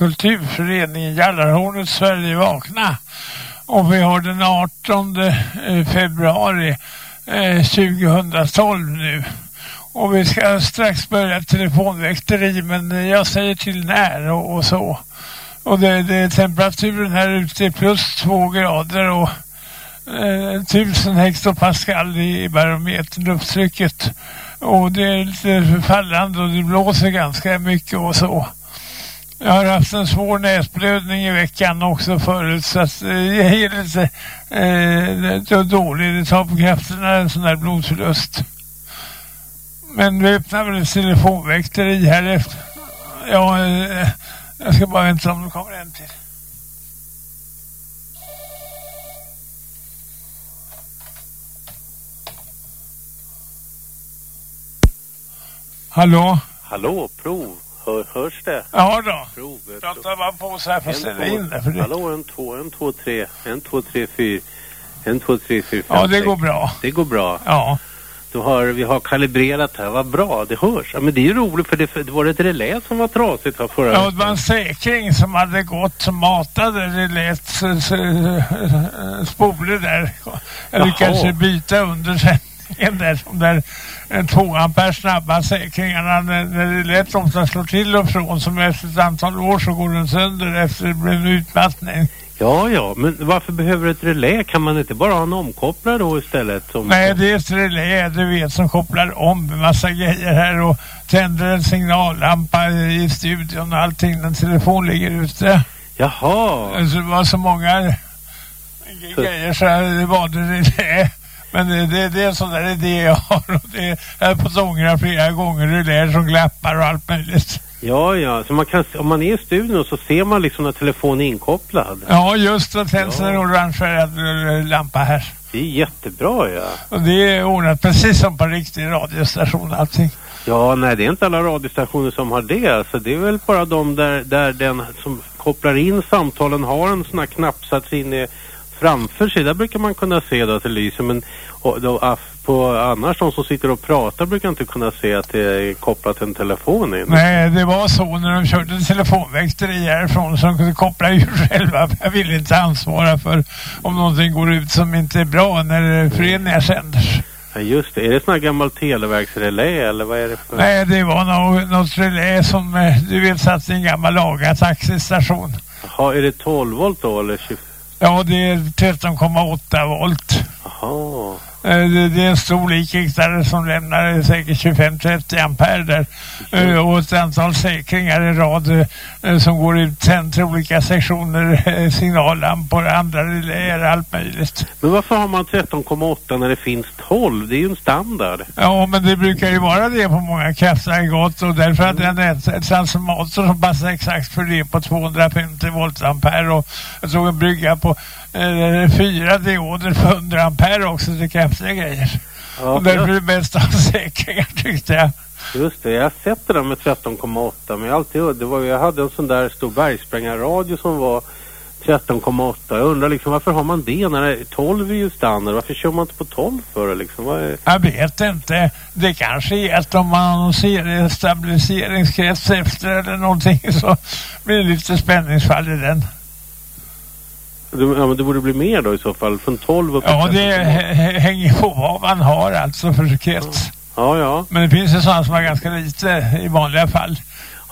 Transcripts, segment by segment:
Kulturföreningen Jallarhornet Sverige Vakna. Och vi har den 18 eh, februari eh, 2012 nu. Och vi ska strax börja telefonväkteri men jag säger till när och, och så. Och det, det, temperaturen här ute är plus två grader och eh, 1000 hektopascal i barometern, lufttrycket. Och det är lite fallande och det blåser ganska mycket och så. Jag har haft en svår näsblödning i veckan också förut så att eh, jag är lite eh, det är dålig. Det tar på krafterna en sån där blodförlust. Men vi öppnar väl ett telefonväkteri här efter. Ja, eh, jag ska bara vänta om det kommer en till. Hallå? Hallå, prov. Hör, hörs det? Ja då. Prov. Pratar bara på så här för att ställa in det. För det. Hallå, en, två, en, två, tre. En, två, tre, fyra. En, två, tre, fyra, fem, Ja, det sex. går bra. Det går bra. Ja. Då har, vi har kalibrerat här. Vad bra, det hörs. Ja, men det är ju roligt för det, för det var ett relä som var trasigt här förra Ja, det var en säkring som hade gått som matade reläts spoler där. Jag Jaha. lyckades byta under sändningen där. De där eh, två ampere snabba säkringarna. När, när relät ofta slår till och från som efter ett antal år så går den sönder efter det blir en utmattning. Ja, ja, men varför behöver ett relä? Kan man inte bara ha en omkopplare då istället? Som, Nej, det är ett relä du vet som kopplar om en massa grejer här och tänder en signallampa i studion och allting. En telefon ligger ute. Jaha. Alltså, det var så många Så- grejer så här, det var det relä. Men det, det, det är en sån där idé jag har och det är fått ångra flera gånger relä som glappar och allt möjligt. Ja, ja, så man kan, om man är i studion så ser man liksom när telefonen är inkopplad. Ja, just det. Tänds en orangefärgad eh, lampa här. Det är jättebra, ja. Och det är ordnat precis som på en riktig radiostation allting. Ja, nej det är inte alla radiostationer som har det. Alltså, det är väl bara de där, där den som kopplar in samtalen har en sån här knappsats inne framför sig, där brukar man kunna se då att det lyser. Men och, då, aff- på, annars de som sitter och pratar brukar inte kunna se att det är kopplat till en telefon in. Nej, det var så när de körde telefonväxter härifrån så de kunde koppla ur själva. Jag vill inte ansvara för om någonting går ut som inte är bra när föreningar sänder. Ja, just det. Är det sån här gammal televerksrelä eller vad är det för? Nej, det var något, något relä som eh, du vet satt i en gammal laga taxistation. Jaha, är det 12 volt då eller 20? Ja, det är 13,8 volt. Eh, Det, det är en stor likriktare som lämnar säkert 25-30 ampere där. Eh, Och ett antal säkringar i rad eh, som går ut sen till olika sektioner, signallampor, andra reläer, allt möjligt. Men varför har man 13,8 när det finns 12? Det är ju en standard. Ja, men det brukar ju vara det på många kraftaggregat och därför att ett, ett transformator som passar exakt för det på 250 volt ampere och jag tror en brygga på eh, fyra dioder på 100 ampere också till kraftiga grejer. Ja, och därför är det bäst att ha säkringar tyckte jag. just det, jag har sett det där med 13,8 men jag, alltid, det var, jag hade en sån där stor bergsprängarradio som var 13,8. Jag undrar liksom varför har man det när det, 12 är ju standard. Varför kör man inte på 12 för det liksom? Är, Jag vet inte. Det kanske är att om man annonserar en stabiliseringskrets efter eller någonting så blir det lite spänningsfall i den. Ja, men det borde bli mer då i så fall. Från 12 upp Ja, det 13,8. hä- hä- hänger på vad man har alltså för krets. Ja, ja. Men det finns ju sådana som har ganska lite i vanliga fall.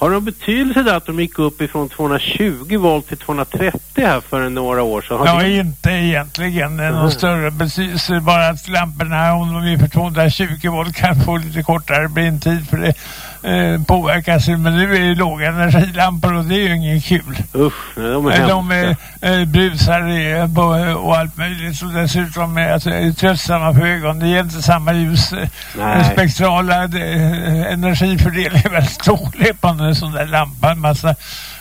Har det någon betydelse där att de gick upp ifrån 220 volt till 230 här för några år sedan? Har Ja, det- inte egentligen någon Mhm. större betydelse. Bara att lamporna, om de är för 220 volt, kan få lite kortare brintid för det eh, påverkas. Men nu är det låga energilampor och det är ju inget kul. Usch, de är Eh, hemska. De är, eh, brusar i, på, och allt möjligt och dessutom är alltså, tröttsamma för ögonen. Det ger inte samma ljus. eh, Den spektrala eh, energifördelningen är väldigt dålig på en sån där lampa. En massa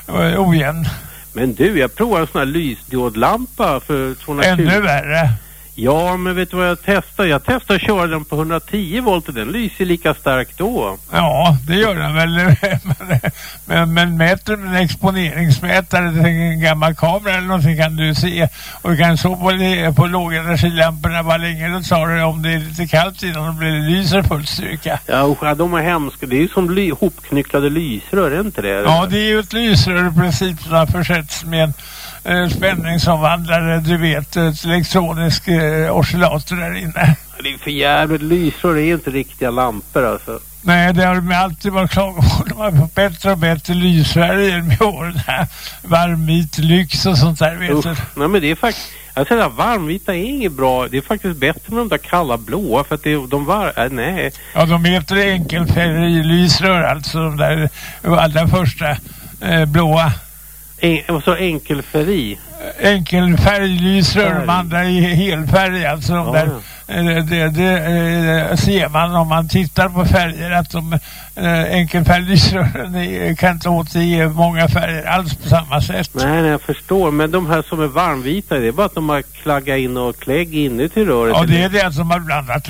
eh, ojämn. Men du, jag provade en sån här lysdiodlampa för 220. Ännu värre. Ja, men vet du vad jag testade? Jag testade att köra den på 110 volt och den lyser lika starkt då. Ja, det gör den väl. men, men, men mäter med en exponeringsmätare till en gammal kamera eller någonting kan du se. Och du kan så på, på lågenergilamporna vad länge det tar om det är lite kallt innan de blir lyser full styrka. Ja, ja, de är hemska. Det är ju som ly- hopknycklade lysrör, är inte det? Ja, det är ju ett lysrör i princip som har försetts med en eh, spänningsomvandlare, du vet, ett elektronisk eh, oscillator där inne. Det är för jävligt. Lysrör är ju inte riktiga lampor alltså. Nej, det har de alltid varit klagomål. De har fått bättre och bättre lysfärger med åren. Varmvit, lyx och sånt där, vet du. Nej, men det är faktiskt... Jag säger att varmvita är inget bra. Det är faktiskt bättre med de där kalla blåa för att det, är- de var... Äh, nej. Ja, de heter enkelfärglysrör, alltså de där allra första eh, blåa. En, sa enkelfärg? Enkelfärglysrör, Färg. de andra i helfärg, alltså de Ja, där. ja. eh, Det, det eh, ser man om man tittar på färger att de eh, enkelfärglysrören är- kan inte återge många färger alls på samma sätt. Nej, nej, jag förstår. Men de här som är varmvita, det är bara att de har klaggat in och klägg inuti röret. Ja, det är det alltså man blandat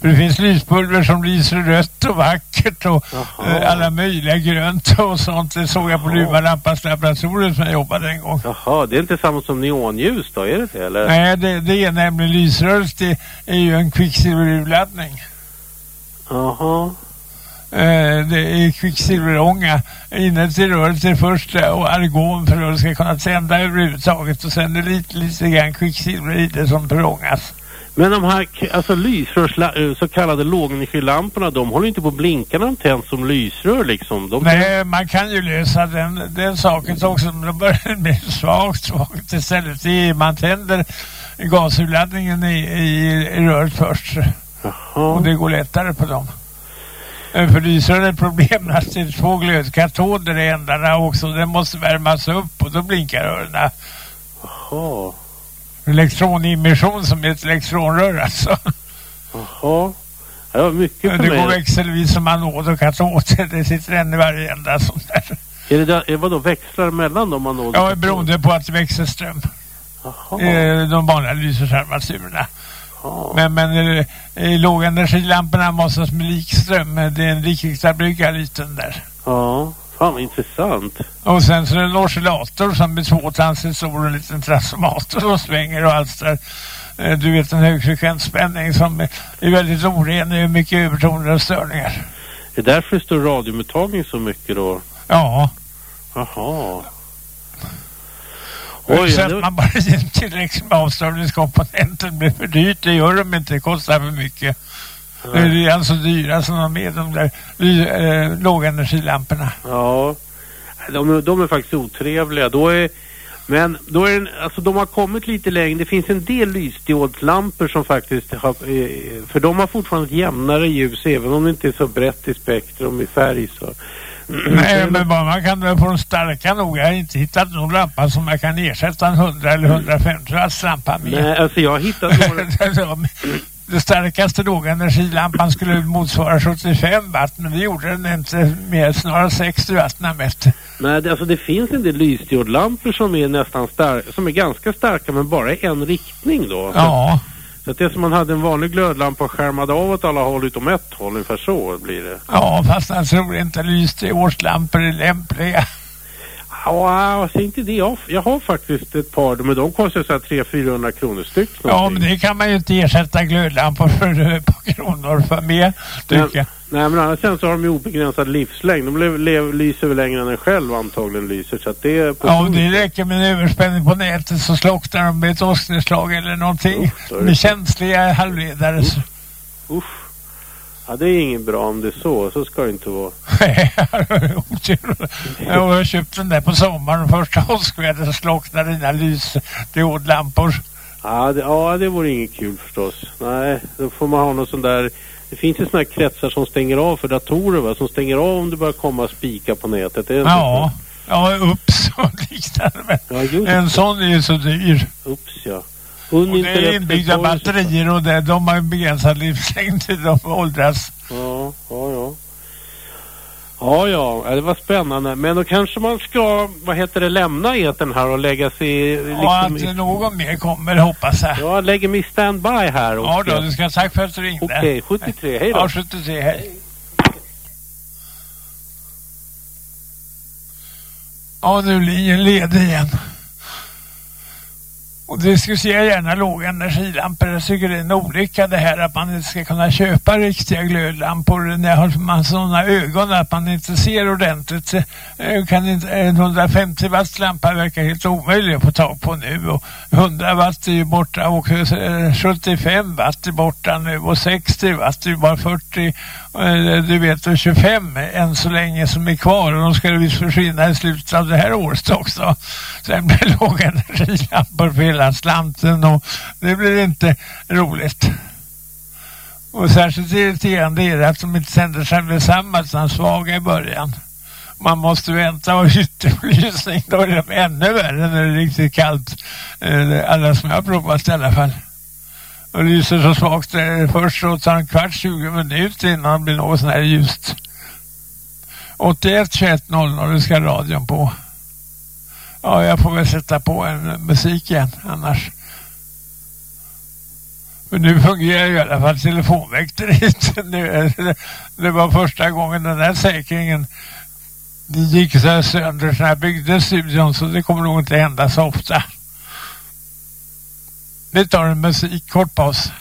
För det finns lyspulver som lyser rött och vackert och Jaha. eh, alla möjliga grönt och sånt. Det såg jag på Jaha. Lumalampas laboratorium som jag jobbade en gång. Jaha, det är inte samma som neonljus då, är det det eller? Nej, det, det är nämligen lysrörelse. Det är ju en kvicksilverurladdning. Jaha. Eh, det är kvicksilverånga inuti röret är först eh, och argon för att det ska kunna tända överhuvudtaget och sen är det lite, lite grann kvicksilver i det som förångas. Men de här alltså lysrörs, så kallade lågenergilamporna, de håller inte på att blinka när de tänds som lysrör liksom. De Nej, man kan ju lösa den, den saken också, men då börjar det bli svagt, svagt istället. Är, man tänder gasurladdningen i, i, i röret först och Jaha. det går lättare på dem. Eh, För lysrör är problemet att det är två glödkatoder i ändarna också. Den måste värmas upp och då blinkar rören. Jaha. Elektronimmission som ett elektronrör alltså. Jaha. Det var mycket för Det går mig. växelvis som anod och katod. Det sitter en i varje ända sånt där. Är det där, är vadå, växlar mellan man når? Ja, beroende på att det växer ström. Jaha. eh, de vanliga lyserarmaturerna. Jaha. Men, men eh, eh, lågenergilamporna måste med likström. Det är en likriktad brygga liten där. Ja. Fan vad intressant. Och sen så är det en oscillator som med två transistorer och en liten transformator och svänger och allt där. Eh, du vet en högfrekvensspänning som är väldigt oren och mycket övertoner och störningar. Det är därför det står radiomottagning så mycket då? Ja. Jaha. Oj, så att man bara in tillräckligt med avstörningskomponenter blir för dyrt. Det gör de inte, det kostar för mycket. Det är alltså dyra som de är, de där äh, lågenergilamporna. Ja, de, de är faktiskt otrevliga. Då är, men då är det, alltså de har kommit lite längre. Det finns en del lysdiodlampor som faktiskt har, eh, för de har fortfarande ett jämnare ljus även om det inte är så brett i spektrum i färg så. Nej, men bara man kan få de starka nog. Jag har inte hittat någon lampa som jag kan ersätta en 100 eller 150 watts lampa med. Nej, alltså jag har hittat några... Den starkaste lågenergilampan skulle motsvara 75 watt, men vi gjorde den inte mer, snarare 60 watt när mätt. Nej, det, alltså det finns en del lysdiodlampor som är nästan starka, som är ganska starka men bara i en riktning då. Ja. Så att det är som man hade en vanlig glödlampa skärmad av åt alla håll utom ett håll, ungefär så blir det. Ja, fast jag tror inte lysdiodslampor är lämpliga. Ja, alltså inte det. Jag, jag har faktiskt ett par, men de kostar så här 300-400 kronor styck. Ja, men det kan man ju inte ersätta glödlampor för ett par kronor för mer, tycker jag. Nej, men annars sen så har de ju obegränsad livslängd. De lev, lev, lyser väl längre än en själv antagligen lyser. Så att det är ja, om det räcker med en överspänning på nätet så slocknar de med ett åsknedslag eller någonting. Usch, med känsliga halvledare. Usch. Usch. Ja, det är inget bra om det är så. Så ska det inte vara. jag har köpt den där på sommaren. Första åskvädret slocknade dina lysdiodlampor. Ja det, ja, det vore inget kul förstås. Nej, då får man ha någon sån där... Det finns ju såna här kretsar som stänger av för datorer va? Som stänger av om det börjar komma spika på nätet. ja, ja, ups och liknande. Ja, en sån är ju så dyr. Ups ja. Och det är inbyggda batterier och det, de har en begränsad livslängd de åldras. Ja, ja, ja. Ja, ja, det var spännande. Men då kanske man ska, vad heter det, lämna eten här och lägga sig... Liksom ja, att i... någon mer kommer, hoppas jag. Ja, lägger mig standby här. Och ja då, du ska tack för att du ringde. Okej, okay, 73, hej då. Ja, 73, hej. Ja, nu är linjen ledig igen. Och diskuterar gärna låga energilampor. Jag tycker det är en olycka det här att man inte ska kunna köpa riktiga glödlampor när man har sådana ögon att man inte ser ordentligt. Eh, kan inte, en 150 watt lampa verkar helt omöjlig att få tag på nu och 100 watt är ju borta och eh, 75 watt är borta nu och 60 watt är ju bara 40 eh, du vet och 25 än så länge som är kvar och de ska visst försvinna i slutet av det här året också. Sen blir låga energilampor för hela slanten och det blir inte roligt. Och särskilt irriterande är det att de inte sänder sig med samma utan svaga i början. Man måste vänta och ytterbelysning då är de ännu värre när det är riktigt kallt. Eh, alla som jag har provat i alla fall. Och lyser så svagt först så tar en kvart 20 minuter innan det blir något sån här ljust. 81 21 00 ska radion på. Ja, jag får väl sätta på en musik igen annars. Men nu fungerar ju i alla fall telefonväkteriet. det var första gången den här säkringen det gick så här sönder så här byggde studion så det kommer nog inte hända så ofta. Vi tar en musik, kort paus.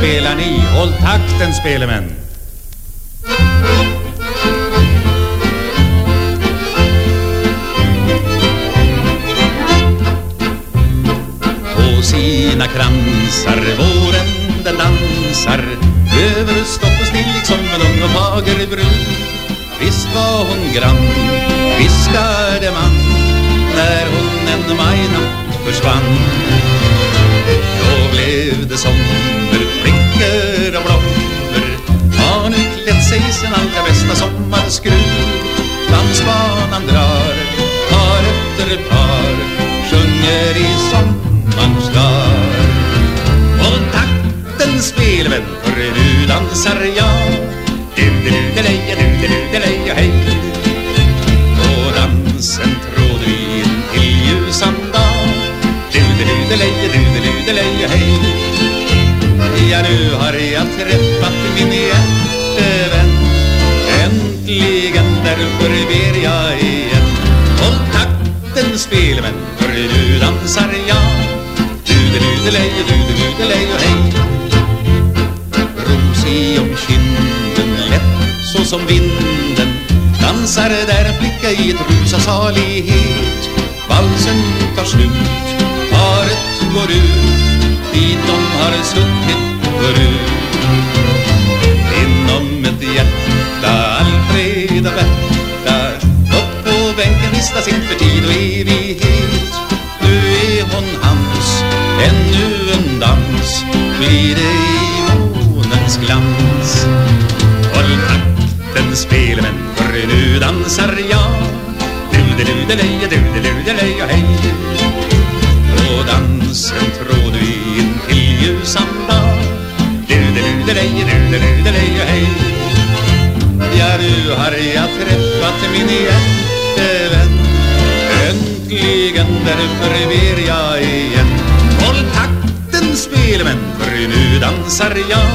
Spelar ni? Håll takten spelemän! På sina kransar våren den dansar Över stopp och still liksom en ung och fager brud Visst var hon grann, viskade man När hon en majnatt försvann Då blev det sommar björkar och blommor har nu klätt sig sin allra bästa sommarskrud. Dansbanan drar par efter par sjunger i sommarns dag Och takten spelvän för nu dansar jag Du-du-du-delej, du-du-du-delej, hej På dansen tråd vi in till ljusan dag Du-du-du-delej, du-du-du-delej, hej Ja, nu har jag träffat min hjärtevän Äntligen därför ber jag igen. Håll takten spelmän, för nu dansar jag. Du-du-du-delej, hej. Rosig om kinden, lätt så som vinden. Dansar där en flicka i ett rus av salighet. Valsen tar slut, paret går ut. Dit de har suttit förut. Inom ett hjärta, Alfred och Berta Upp på bänken vistas inför tid och evighet. Nu är hon hans, ännu en dans. Blir det i månens glans? Håll takten spelmän, för nu dansar jag. Du-de-du-de-lej, hej. På dansen tråd vi in till ljusan dag hej. Ja, nu har jag träffat min hjärtevän Äntligen därför ber jag igen. Håll takten spelmän, för nu dansar jag.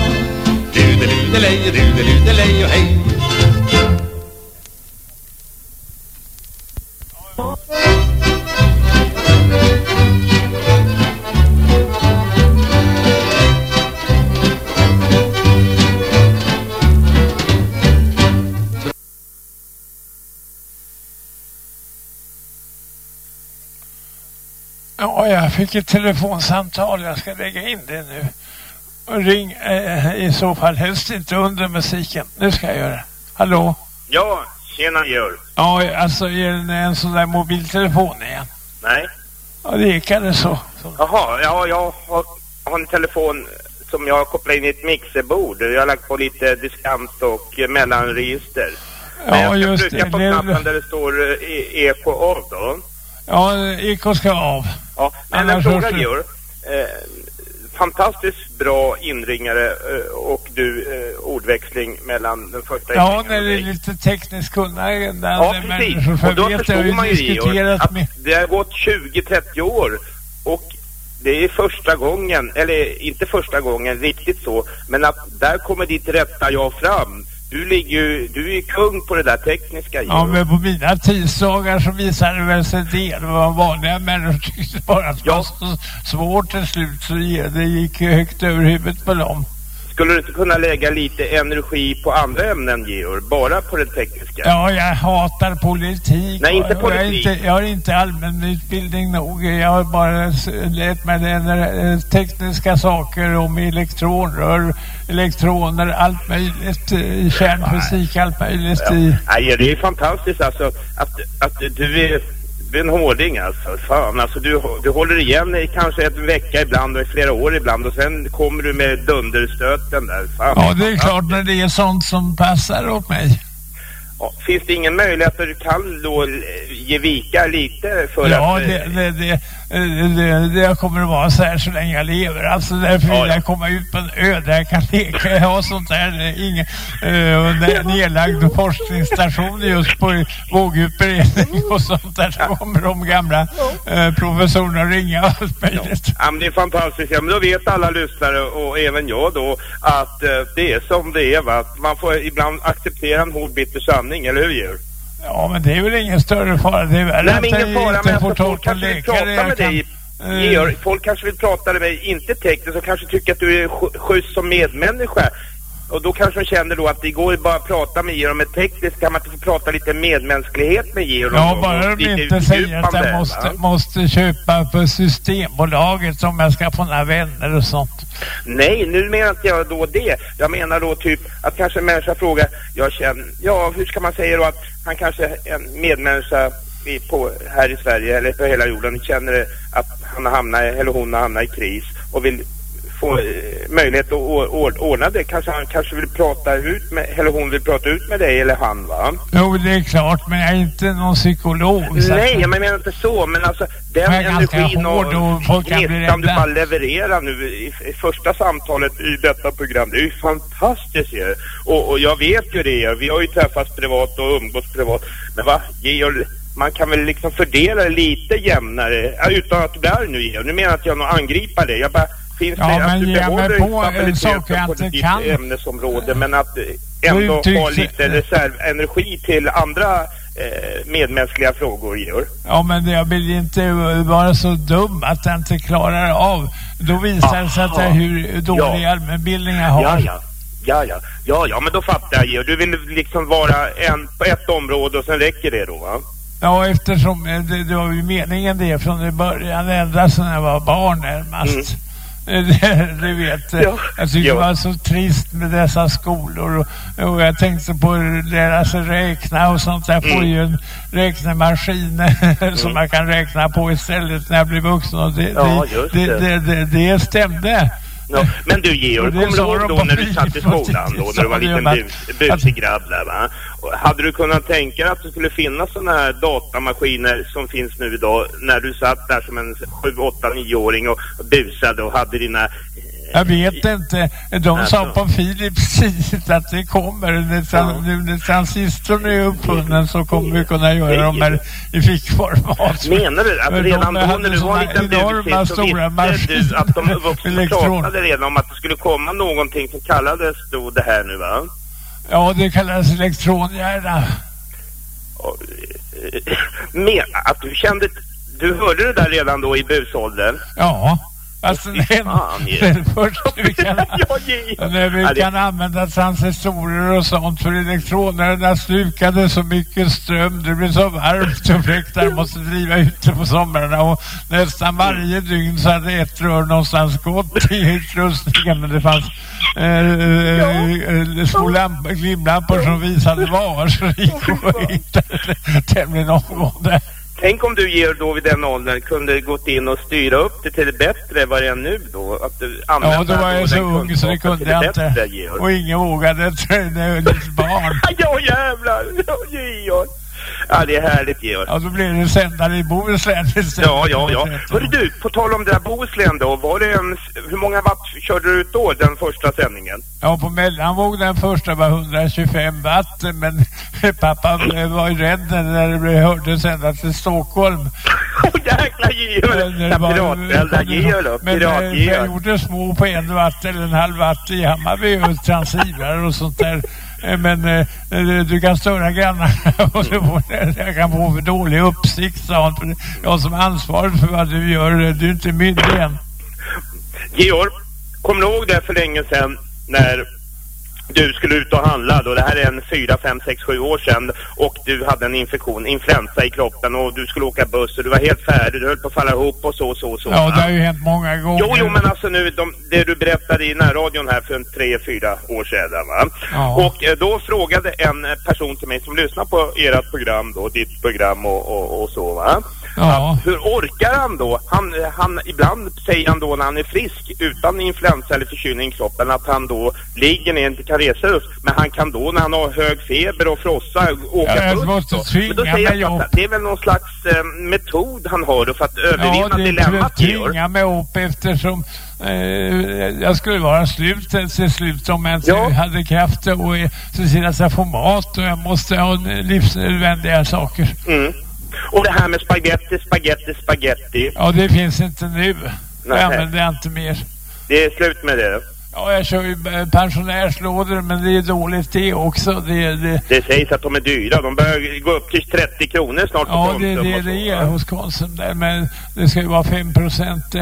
Dudelej, dudelej, dudelej, hej. Fick ett telefonsamtal. Jag ska lägga in det nu. Och ring eh, i så fall helst inte under musiken. Nu ska jag göra det. Hallå? Ja, tjena Georg. Ja, alltså är det en sån där mobiltelefon igen? Nej. Ja, det gick eller så. Jaha, ja, jag har, har en telefon som jag har kopplat in i ett mixerbord. Jag har lagt på lite diskant och mellanregister. Men Ja, jag ska just trycka det. på knappen där det står eh, e- eko av då. Ja, eko ska av. Ja, men en fråga Georg. Eh, fantastiskt bra inringare eh, och du eh, ordväxling mellan den första Ja, när det är lite tekniskt kunnande Ja, människor. precis. Och då förstår man ju Georg, att med... det har gått 20-30 år och det är första gången, eller inte första gången riktigt så, men att där kommer ditt rätta jag fram. Du ligger ju, du är ju kung på det där tekniska Georg. Ja, men på mina tisdagar så visade det väl sig. Det var vanliga människor tyckte bara att det Ja. så svårt till slut så det gick ju högt över huvudet på dem. Skulle du inte kunna lägga lite energi på andra ämnen Georg, bara på det tekniska? Ja, jag hatar politik. Nej, inte och Jag, politik. inte, jag har inte allmän utbildning nog. Jag har bara lärt mig eh, tekniska saker om elektronrör, elektroner, allt möjligt, eh, kärnfysik, allt möjligt. Ja. I, Nej, det är fantastiskt alltså att, att du är, du är en hårding alltså. Fan, alltså du, du håller igen i kanske en vecka ibland och i flera år ibland och sen kommer du med dunderstöten där. Fan. ja, det är klart när det är sånt som passar åt mig. Ja, finns det ingen möjlighet att du kan då eh, ge vika lite för Ja, att... eh, det, det, det, det, det kommer att vara så här så länge jag lever. Alltså därför vill Ja, ja. jag komma ut på en ö där jag kan leka. Jag har sånt där, eh, ingen, uh, nedlagd forskningsstation just på vågdjupberedning och sånt där. Så kommer de gamla eh, professorerna ringa och allt möjligt. Ja, men det är fantastiskt. Ja, men då vet alla lyssnare och även jag då att eh, det är som det är va. Att Man får ibland acceptera en hård bitter sanning, eller hur Georg? Ja, men det är väl ingen större fara. Det är väl Nej, men ingen fara, men alltså, folk kanske vill prata med kan- dig. eh, Georg, folk kanske vill prata med dig, inte tekniskt, och kanske tycker att du är sch- schysst som medmänniska. Och då kanske de känner då att det går ju bara att prata med Georg, men tekniskt kan man inte få prata lite medmänsklighet med Georg. Ja, bara de inte säger att jag måste, måste köpa på Systembolaget om jag ska få några vänner och sånt. Nej, nu menar inte jag då det. Jag menar då typ att kanske en människa frågar, jag känner, ja hur ska man säga då att han kanske, en medmänniska i, på, här i Sverige eller på hela jorden känner att han hamnar, eller hon har hamnat i kris och vill få eh, möjlighet att ordna det. Kanske han kanske vill prata ut med, eller hon vill prata ut med dig eller han va? Jo, det är klart, men jag är inte någon psykolog. Nej, jag menar inte så, men alltså den ganska energin och bli gnistan du bara levererar nu i, i första samtalet i detta program, det är ju fantastiskt ju. Och, och jag vet ju det, vi har ju träffats privat och umgås privat. Men va, Georg, man kan väl liksom fördela det lite jämnare, utan att du blir nu. Nu menar jag att jag nog angripa det. Jag bara, finns Ja, det men ge mig behåller på en sak jag inte kan. ämnesområde, men att ändå uttrycks- ha lite reservenergi till andra eh, medmänskliga frågor, Georg. Ja, men jag vill inte vara så dum att jag inte klarar av. Då visar det sig att jag hur dålig Ja. allmänbildning jag har. Ja, ja. Ja, ja. Ja, ja, men då fattar jag Georg. Du vill liksom vara en på ett område och sen räcker det då, va? Ja, eftersom eh, det, det var ju meningen det från början, ända sedan jag var barn närmast. Det, du vet, Mm. Ja. jag tyckte Ja. det var så trist med dessa skolor och, och jag tänkte på deras räkna och sånt. Jag får Mm. ju en räknemaskin som man kan räkna på istället när jag blir vuxen och det, Ja, det, just det, det. det, det, det stämde. Ja. Men du Georg, kommer du ihåg då när du satt i skolan då, när du var de liten bus, busig grabb där va? Hade du kunnat tänka dig att det skulle finnas sådana här datamaskiner som finns nu idag när du satt där som en 7, 8, 9-åring och busade och hade dina... Jag vet inte. De Alltså. sa på Philips tid att det kommer. När Nu när transistorn är uppfunnen så kommer vi kunna göra dem här i fickformat. Menar du Men redan de då när du var liten busig så visste du att de vuxna pratade redan om att det skulle komma någonting som kallades då det här nu va? Ja, det kallas elektronhjärna. Eh, Men att du kände... Du hörde det där redan då i busåldern? Ja. Alltså, det fan, Georg. först vi kan, när vi det- kan använda transistorer och sånt för elektronerna slukade så mycket ström. Det blev så varmt och väktare måste driva ute på somrarna och nästan varje dygn så hade ett rör någonstans gått i utrustningen men det fanns eh, eh, små lamp- glimlampor som visade var så det gick att hitta det tämligen omgående. Tänk om du Georg då vid den åldern kunde gått in och styra upp det till det bättre vad det är nu då? Att du Ja, då var jag så ung så det kunde jag inte. bättre. Och ingen vågade litet barn. Ja jävlar! Ja, Georg! Ja, det är härligt Georg. Ja, då blev det sändare i Bohuslän istället. Ja, ja, ja. Hörru du, på tal om det där Bohuslän då, var det en, hur många watt körde du ut då, den första sändningen? Ja, på mellanvåg den första var 125 watt, men pappa var ju rädd när det hördes ända till Stockholm. Åh jäklar Georg! Piratföräldrar Georg då, Men eh, jag pirat-Georg. gjorde små på en watt eller en halv watt i Hammarby och transivrar och sånt där. Eh, men eh, eh, du kan störa grannarna och du får, jag kan få för dålig uppsikt, sa han. För Jag som är ansvarig för vad du gör, eh, du är inte myndig än. Georg, kommer du ihåg det för länge sedan när du skulle ut och handla då? Det här är en 4, 5, 6, 7 år sedan och du hade en infektion, influensa i kroppen och du skulle åka buss och du var helt färdig, du höll på att falla ihop och så, så, så. Ja, det har ju hänt många gånger. Jo, jo, men alltså nu, de, det du berättade i närradion här för en tre, fyra år sedan va? Ja. Och eh, då frågade en person till mig som lyssnar på ert program då, ditt program och, och, och så va? Ja. Hur orkar han då? Han, han, ibland säger han då när han är frisk utan influensa eller förkylning i kroppen att han då ligger ner och inte kan resa upp. Men han kan då när han har hög feber och frossa åka Ja, buss då. tvinga Men då säger jag att det är väl någon slags eh, metod han har då för att övervinna Ja, det dilemmat Georg. tvingar mig upp eftersom eh, jag skulle vara slut till slut om jag inte Ja. hade kraft och eh, se till att jag får mat och jag måste ha livsnödvändiga saker. Mm. Och det här med spaghetti, spaghetti, spaghetti. Ja, det finns inte nu. Nej. Jag använder jag inte mer. Det är slut med det. Ja, jag kör ju eh, pensionärslådor men det är dåligt det också. Det, det, Det sägs att de är dyra. De börjar gå upp till 30 kronor snart på ja, Konsum det, det, det är hos Konsum där men det ska ju vara 5 procent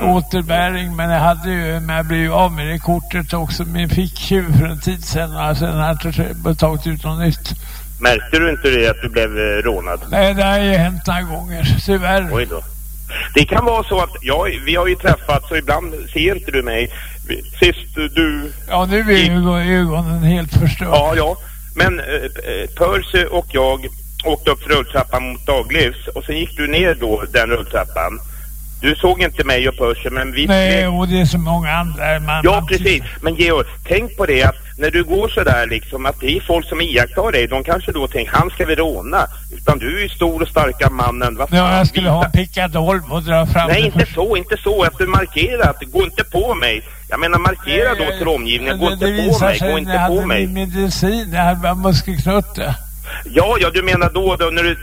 återbäring men jag hade ju, men jag blev ju av med det kortet också en ficktjuv för en tid sedan sen har jag inte tagit ut något nytt. Märkte du inte det att du blev eh, rånad? Nej, det har ju hänt några gånger, tyvärr. Oj då. Det kan vara så att jag, vi har ju träffats och ibland ser inte du mig. Sist du... Ja, nu är ögon, ögonen helt förstörda. Ja, ja. Men eh, eh, Percy och jag åkte upp för rulltrappan mot Daglivs och sen gick du ner då den rulltrappan. Du såg inte mig och Percy, men vi... Nej, och det är så många andra. Man, Ja, precis. Men Georg, tänk på det att när du går sådär liksom, att det är folk som iakttar dig, de kanske då tänker, han ska vi råna. Utan du är ju stor och starka mannen. Vad Ja, jag skulle visa- ha en pickadoll och dra fram Nej, det inte först. så, inte så. Att du markerar att gå inte på mig. Jag menar, markera då till omgivningen, gå Det- inte det på mig, gå inte på mig. min medicin, jag hade muskelknutte. Ja, ja, du menar då, då när du,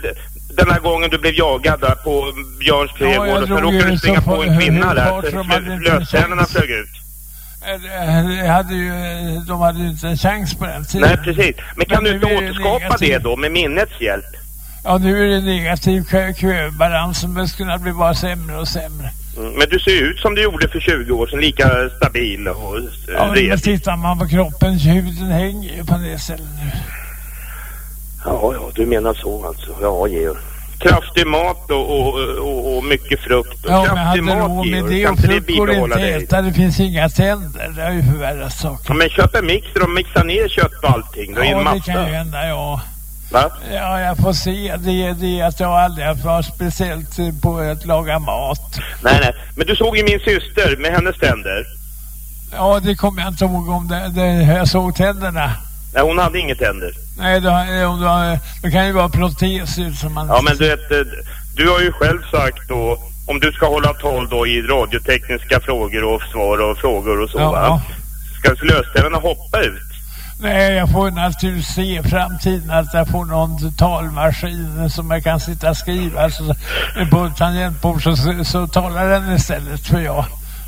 den här gången du blev jagad där på Björns Ja, trädgård och så råkade du springa på en kvinna där, så löständerna flög ut. Eh, Jag hade ju, de hade ju inte en chans på den tiden. Nej, precis. Men kan Men du inte återskapa negativt. det då med minnets hjälp? Ja, nu är det negativ kö- köbalans som muskeln blir bara sämre och sämre. Mm, Men du ser ut som du gjorde för 20 år sedan, lika stabil och eh, Ja, men res. tittar man på kroppen, huden hänger ju på det stället nu. Ja, ja, du menar så alltså. Ja, Georg. Kraftig mat och, och, och, och mycket frukt. Och Ja, men kraftig hade mat, med det och det frukt går bibehålla inte dig? äta, det finns inga tänder. Det har ju förvärrat Ja, saken. men köp en mixer och mixa ner kött och allting. En Ja, det kan ju hända, ja. Va? Ja, jag får se. Det, det är att jag aldrig har varit speciellt eh, på att laga mat. Nej, nej. Men du såg ju min syster med hennes tänder. Ja, det kommer jag inte ihåg om det, det, jag såg tänderna. Nej, hon hade inga tänder. Nej, det, har- om det, har- det kan ju vara protes ut som man... Ja, men du vet, eh, du har ju själv sagt då, om du ska hålla tal då i radiotekniska frågor och svar och frågor och så Ja, va? ja. Ska löständerna hoppa ut? Nej, jag får naturligtvis se i framtiden att jag får någon talmaskin som jag kan sitta och skriva. Alltså, på ett tangentbord så, så talar den istället för jag.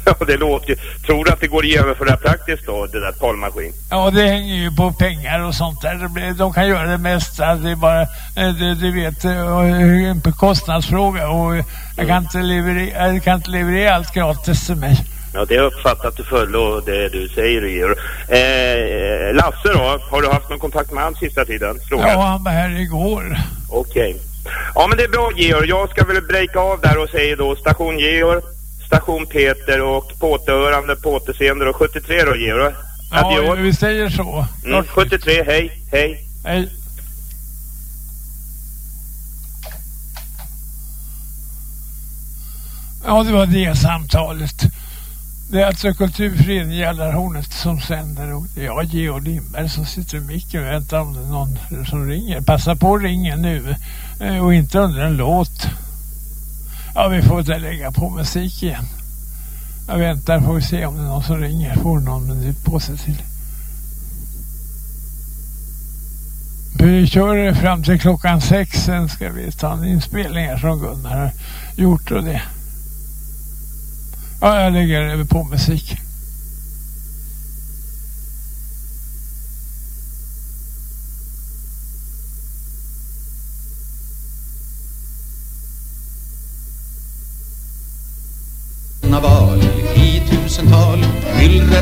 Ja, det låter ju... Tror du att det går att genomföra praktiskt då, det där talmaskin? Ja, det hänger ju på pengar och sånt där. De kan göra det mesta. Det är bara, eh, du vet, eh, en kostnadsfråga och jag kan inte leverera, jag kan inte leverera allt gratis till mig. Ja, det har jag uppfattat till fullo, det du säger Georg. Eh, Lasse då, har du haft någon kontakt med honom sista tiden? Fråga. Ja, han var här igår. Okej. Ja, men det är bra Georg. Jag ska väl breaka av där och säga då station Georg, station Peter och på återseende då. 73 då Georg. Ja, vi säger så. Mm, 73, hej, hej. Hej. Ja, det var det samtalet. Det är alltså Kulturföreningen Gällarhornet som sänder och det är jag, Georg Lindberg, som sitter i micken och väntar om det är någon som ringer. Passa på att ringa nu eh, och inte under en låt. Ja, vi får väl lägga på musik igen. Jag väntar, får vi se om det är någon som ringer. Får någon minut på sig till. Vi kör fram till klockan sex. Sen ska vi ta en inspelning som Gunnar har gjort och det. Ja, jag lägger på musik.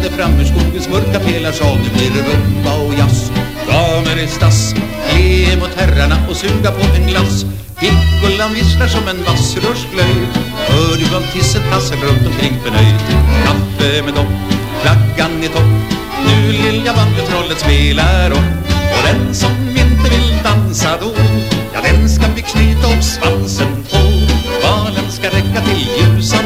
Myllrade fram ur skogens mörka pelarsal Nu blir det rumba och jazz Damer i stass Le mot herrarna och suga på en glass. Piccolan visslar som en vass Hör du om tisset runt omkring förnöjt. Kaffe med dopp, flaggan i topp. Nu lilla banjotrollet spelar upp. Och den som inte vill dansa då Ja den ska vi knyta upp svansen på. Valen ska räcka till ljusa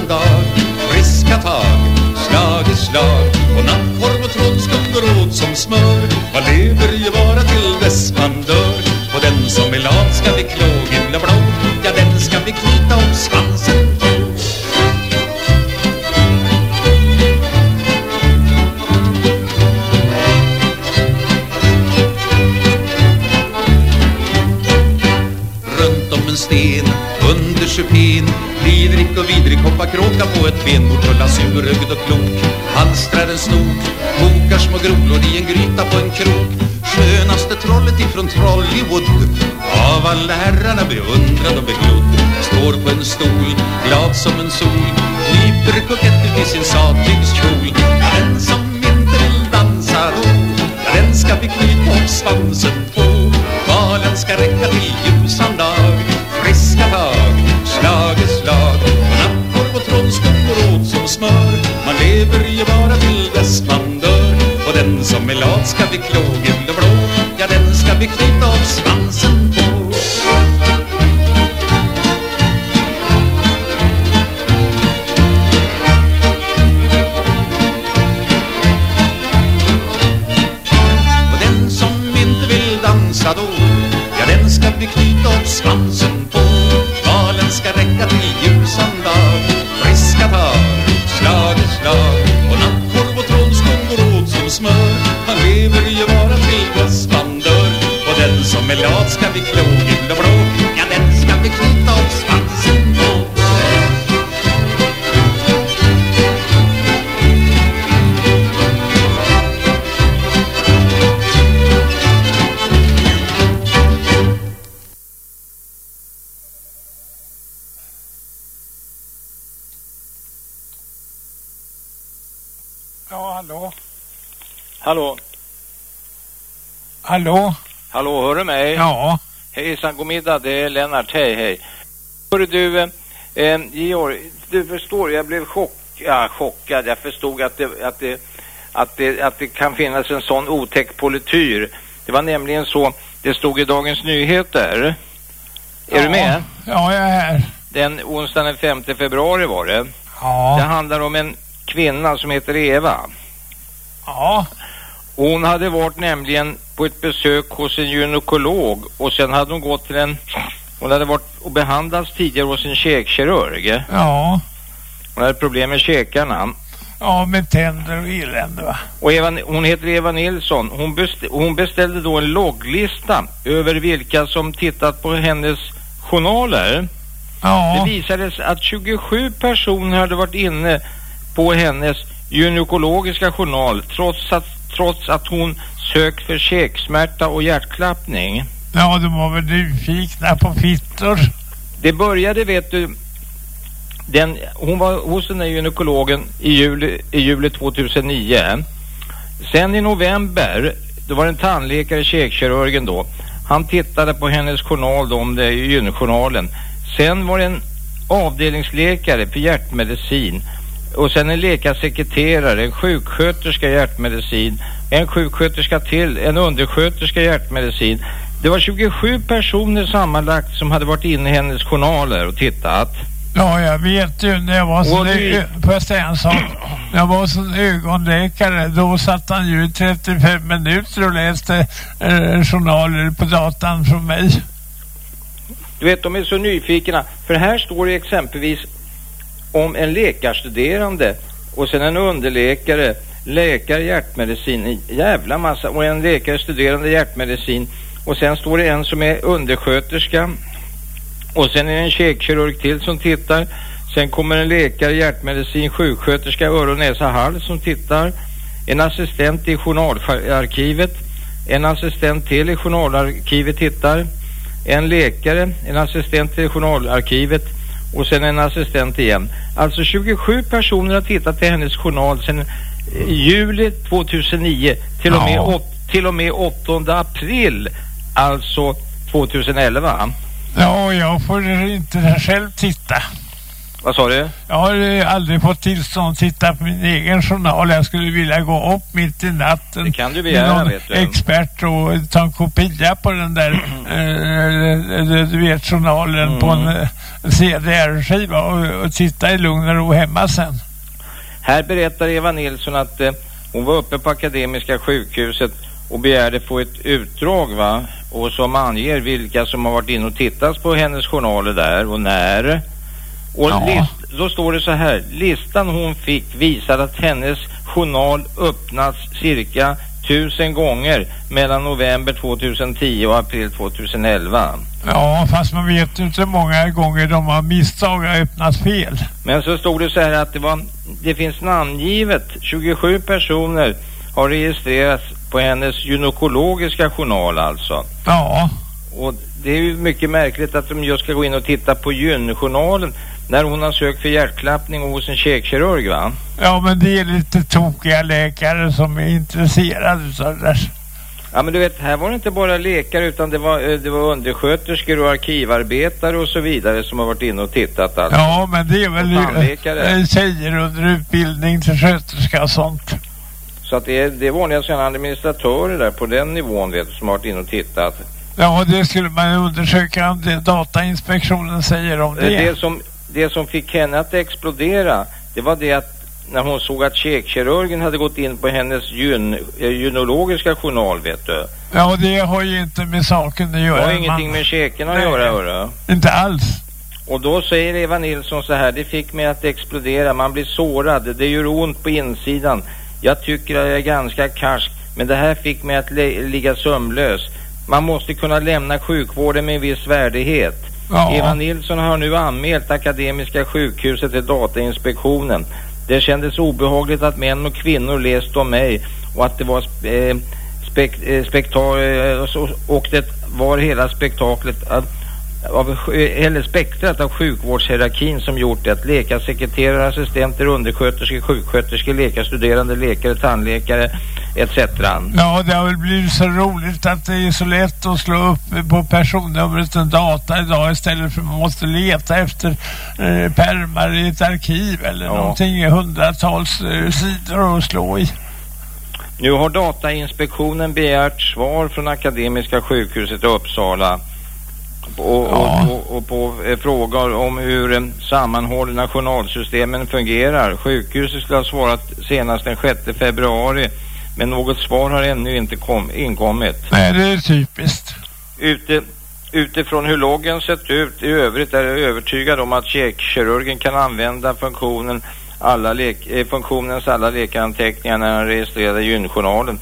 den vi knyta om svansen runt om en sten under supén Vidrik och vidrik hoppar kråka på ett ben Mortulla surögd och klok. Halstrar en snok Kokar små grolor i en gryta på en krok. Skönaste trollet ifrån Trollywood. Av alla herrarna beundrad och beglodd. Står på en stol, glad som en sol. Nyper kokett ut i sin satygskjol Ja, den som inte vill dansa då Ja, den ska vi knyta upp svansen på. Valen ska räcka till ljusan dag. Friska tag, slag i slag. Och nattkorv och trådskuggor åt som smör. Man lever ju bara till dess man dör den som är lat ska vi klå gul och blå. Ja, den ska vi knyta upp svansen. Grå, gul och blå Ja, den ska vi knyta upp svansen på Ja, hallå? Hallå, Hallå? Hallå, hör du mig? Ja. Hejsan, god middag, det är Lennart, hej, hej. Hörru du, eh, eh, Georg, du förstår, jag blev chock, ja, chockad. Jag förstod att det, att, det, att, det, att det kan finnas en sån otäck polityr. Det var nämligen så, det stod i Dagens Nyheter. Är ja. du med? Ja, jag är här. Den onsdagen den 5 februari var det. Det Ja. handlar om en kvinna som heter Eva. Ja. Hon hade varit nämligen på ett besök hos en gynekolog och sen hade hon gått till en... Hon hade varit och behandlats tidigare hos en käkkirurg. Ja. Hon hade problem med käkarna. Ja, med tänder och elände va? Och Eva, hon heter Eva Nilsson. Hon, bestä, hon beställde då en logglista över vilka som tittat på hennes journaler. Ja. Det visades att 27 personer hade varit inne på hennes gynekologiska journal trots att, trots att hon sökt för käksmärta och hjärtklappning. Ja, de var väl nyfikna på fittor. Det började, vet du, den, hon var hos den här gynekologen i juli, i juli 2009. Sen i november, då var det en tandläkare, käkkirurgen då. Han tittade på hennes journal då, om det är gynjournalen. Sen var det en avdelningsläkare för hjärtmedicin. Och sen en läkarsekreterare, en sjuksköterska hjärtmedicin, en sjuksköterska till, en undersköterska hjärtmedicin. Det var 27 personer sammanlagt som hade varit inne i hennes journaler och tittat. Ja, jag vet ju när jag var som sak? När jag var som ögonläkare, då satt han ju i 35 minuter och läste eh, journaler på datan från mig. Du vet, de är så nyfikna. För här står det exempelvis om en läkarstuderande och sen en underläkare, läkare hjärtmedicin, en jävla massa, och en läkare studerande hjärtmedicin. Och sen står det en som är undersköterska och sen är det en käkkirurg till som tittar. Sen kommer en läkare, hjärtmedicin, sjuksköterska, öron, näsa, hals som tittar. En assistent i journalarkivet. En assistent till i journalarkivet tittar. En läkare, en assistent till journalarkivet och sen en assistent igen. Alltså 27 personer har tittat i hennes journal sedan eh, juli 2009 till och med, Ja. åt, till och med 8 april, alltså 2011. Ja, jag får inte själv titta. Vad sa du? Jag har eh, aldrig fått tillstånd att titta på min egen journal. Jag skulle vilja gå upp mitt i natten Det kan du med begära, någon vet du. expert och ta en kopia på den där, eh, du vet, journalen på en Mm. eh, CDR-skiva och, och titta i lugn och ro hemma sen. Här berättar Eva Nilsson att eh, hon var uppe på Akademiska sjukhuset och begärde få ett utdrag va? Och som anger vilka som har varit inne och tittat på hennes journaler där och när. Och Ja. list, då står det så här. Listan hon fick visar att hennes journal öppnats cirka tusen gånger mellan november 2010 och april 2011. Ja, fast man vet inte hur många gånger de har misstag har öppnat fel. Men så stod det så här att det var, det finns namngivet, 27 personer har registrerats på hennes gynekologiska journal alltså. Ja, Och det är ju mycket märkligt att de just ska gå in och titta på gynjournalen när hon har sökt för hjärtklappning och hos en käkkirurg va? ja men det är lite tokiga läkare som är intresserade utav det där. Ja men du vet, här var det inte bara läkare utan det var, eh, det var undersköterskor och arkivarbetare och så vidare som har varit inne och tittat alltså. Ja, men det är väl eh, tjejer under utbildning till sköterska och sånt. Så att det är, det är vanliga sådana administratörer där på den nivån vet du, som har varit inne och tittat. Ja, det skulle man undersöka om det Datainspektionen säger om det. Det som, det som fick henne att explodera, det var det att när hon såg att käkkirurgen hade gått in på hennes gyn, eh, gynologiska journal, vet du. Ja, det har ju inte med saken att Det göra. har Man- ingenting med käken att Nej. göra, hörru. Inte alls. Och då säger Eva Nilsson så här, det fick mig att explodera, man blir sårad, det gör ont på insidan. Jag tycker att jag är ganska karsk, men det här fick mig att li- ligga sömnlös. Man måste kunna lämna sjukvården med en viss värdighet. Ja. Eva Nilsson har nu anmält Akademiska sjukhuset till Datainspektionen. Det kändes obehagligt att män och kvinnor läste om mig och att det var eh, spek, eh, eh, och det var hela spektaklet av, av, eh, eller spektrat av sjukvårdshierarkin som gjort det. Läkarsekreterare, assistenter, undersköterskor, sjuksköterskor, läkarstuderande, läkare, tandläkare etc. Ja, det har väl blivit så roligt att det är så lätt att slå upp på personnumret en data idag istället för att man måste leta efter eh, pärmar i ett arkiv eller Ja. någonting hundratals eh, sidor att slå i. Nu har Datainspektionen begärt svar från Akademiska sjukhuset i Uppsala och, Ja. och, och, och på eh, frågor om hur eh, sammanhållna journalsystemen fungerar. Sjukhuset skulle ha svarat senast den 6 februari men något svar har ännu inte kom, inkommit. Nej, det är typiskt. Ute, utifrån hur loggen sett ut i övrigt är jag övertygad om att käkkirurgen kan använda funktionen alla lek, eh, funktionens alla läkaranteckningar när han registrerar gynjournalen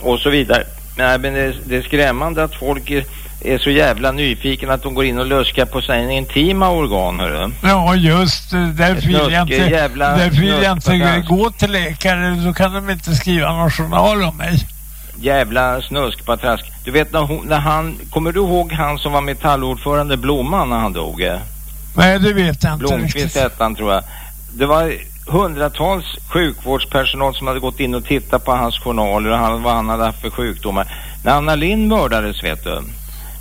och så vidare. Nej, men det, det är skrämmande att folk är, är så jävla nyfiken att de går in och luskar på sina intima organ, hörru. Ja, just det. Därför vill jag inte, jävla därför vill jag inte gå till läkare. Då kan de inte skriva någon journal om mig. Jävla snuskpatrask. Du vet när, hon, när han, kommer du ihåg han som var metallordförande Blomman när han dog? Nej, det vet jag inte Blomqvist hette han tror jag. Det var hundratals sjukvårdspersonal som hade gått in och tittat på hans journaler och han, vad han hade haft för sjukdomar. När Anna Lind mördades vet du,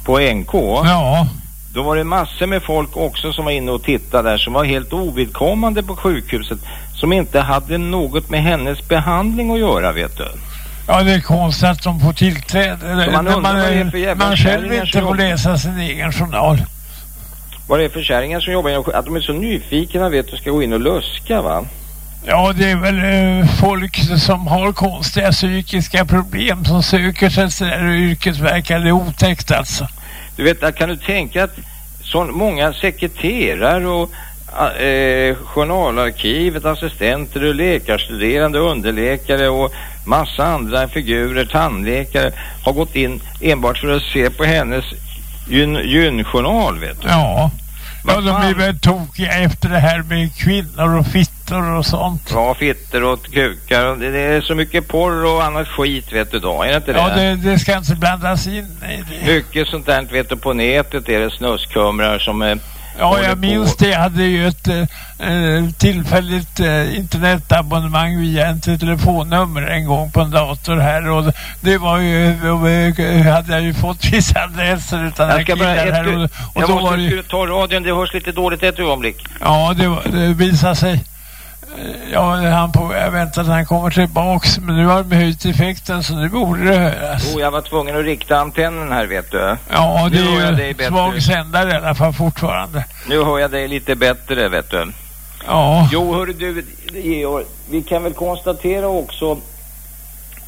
på NK, Ja, då var det massor med folk också som var inne och tittade där som var helt ovidkommande på sjukhuset som inte hade något med hennes behandling att göra vet du. ja, det är konstigt att de får tillträde. Man man, jävla man själv inte får läsa sin egen journal. Vad det är för kärringar som jobbar inom att de är så nyfikna vet du ska gå in och luska va? Ja, det är väl eh, folk som har konstiga psykiska problem som söker sig till det här yrket verkar det otäckt alltså. Du vet, kan du tänka att så många sekreterare och eh, journalarkivet, assistenter och läkarstuderande, underläkare och massa andra figurer, tandläkare har gått in enbart för att se på hennes gyn, gynjournal, vet du. Ja. Ja, de fan? väl tokiga efter det här med kvinnor och fittor och sånt. Ja, fitter och kukar. Det är så mycket porr och annat skit, vet du då. Är det inte det? Ja, det, det ska inte blandas in i det. Mycket sånt där, vet du, på nätet är det snuskhumrar som eh, Ja, jag minns det. Jag hade ju ett eh, tillfälligt eh, internetabonnemang via en telefonnummer en gång på en dator här och det var ju, då eh, hade jag ju fått vissa adresser utan Jag ska bara, ett, här och, och jag då var det ju, ta radion, det hörs lite dåligt ett ögonblick. ja det, det visade sig Ja, han på, jag väntar att han kommer tillbaks men nu har de höjt effekten så nu borde det höras. Oh, jag var tvungen att rikta antennen här vet du. Ja, det nu är ju svag sändare i alla fall fortfarande. Nu hör jag dig lite bättre vet du. Ja, Jo, hörru du, Georg, vi kan väl konstatera också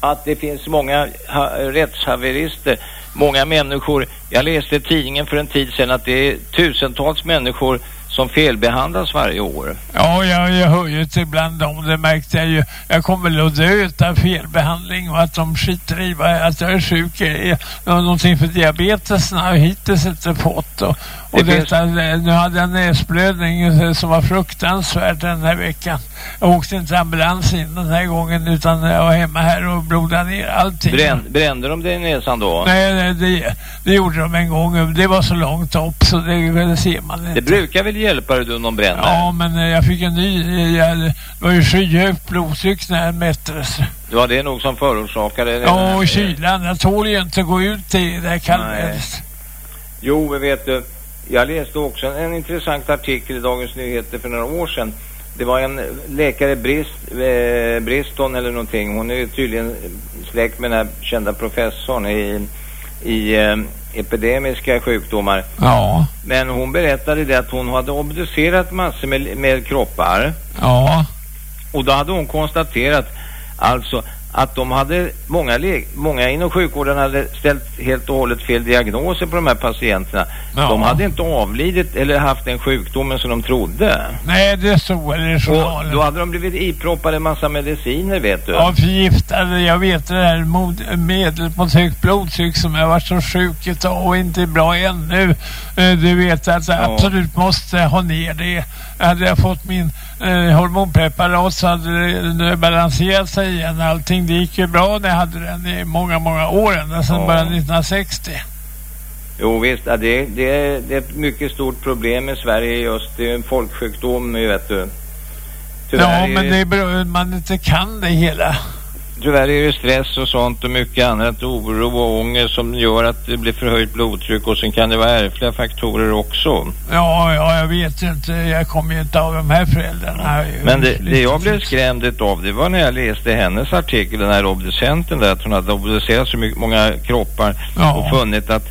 att det finns många ha, rättshaverister, många människor. Jag läste i tidningen för en tid sedan att det är tusentals människor som felbehandlas varje år. ja jag, jag hör ju till bland dem, det märkte jag ju. Jag kommer väl att dö utan felbehandling och att de skiter i vad- att jag är sjuk. är någonting för diabetesen har jag hittills inte fått. Och, och Det detta, nu hade jag en näsblödning eh, som var fruktansvärd den här veckan. Jag åkte inte ambulans in den här gången utan jag var hemma här och blodade ner allting. Brän, brände de dig i näsan då? Nej, nej det, det gjorde de en gång. Det var så långt upp så det, det ser man inte. Det brukar väl hjälpa dig om de bränner? Ja, men eh, jag fick en ny. eh, Jag, det var ju skyhögt blodtryck när jag mättes. Det var det nog som förorsakade det. Ja, och kylan. Jag tål ju inte att gå ut i det här kallvädret. Jo, vet du, jag läste också en, en intressant artikel i Dagens Nyheter för några år sedan. Det var en läkare, Brist, eh, Briston eller någonting. Hon är tydligen släkt med den här kända professorn i, i eh, epidemiska sjukdomar. Ja, Men hon berättade det att hon hade obducerat massor med, med kroppar. ja, Och då hade hon konstaterat alltså att de hade, många, många inom sjukvården hade ställt helt och hållet fel diagnoser på de här patienterna. Ja. De hade inte avlidit eller haft den sjukdomen som de trodde. Nej, det stod i journalen. Då hade de blivit iproppade en massa mediciner, vet du. Ja, förgiftade. Jag vet det där medel på högt blodtryck som jag varit så sjuk utav och inte bra ännu. Eh, du vet att jag ja. absolut måste ha ner det. Hade jag fått min eh, hormonpreparat så hade det balanserat sig igen. Allting det gick ju bra när jag hade den i många, många år, ända sedan ja. början 1960. Jo visst, det, det, det är ett mycket stort problem i Sverige just. Det är en folksjukdom, vet du. Tyvärr ja, men det är man inte kan det hela tyvärr är det stress och sånt och mycket annat, oro och ångest som gör att det blir förhöjt blodtryck och sen kan det vara ärftliga faktorer också. Ja, ja, jag vet inte. Jag kommer ju inte av de här föräldrarna. Men det, det jag blev skrämd av det var när jag läste hennes artikel, den här obducenten där, att hon hade obducerat så mycket, många kroppar ja. och funnit att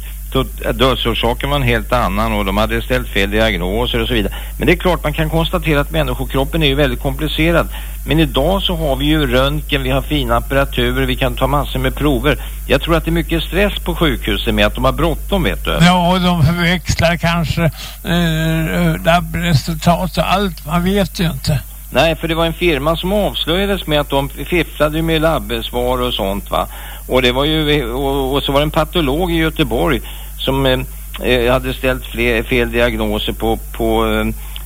dödsorsaken var en helt annan och de hade ställt fel diagnoser och så vidare. Men det är klart man kan konstatera att människokroppen är ju väldigt komplicerad. Men idag så har vi ju röntgen, vi har fina apparaturer, vi kan ta massor med prover. Jag tror att det är mycket stress på sjukhusen med att de har bråttom vet du. Ja, och de förväxlar kanske eh, labbresultat och allt, man vet ju inte. Nej, för det var en firma som avslöjades med att de fifflade med labbesvar och sånt va. Och det var ju, och, och så var det en patolog i Göteborg som eh, eh, hade ställt fler, fel diagnoser på, på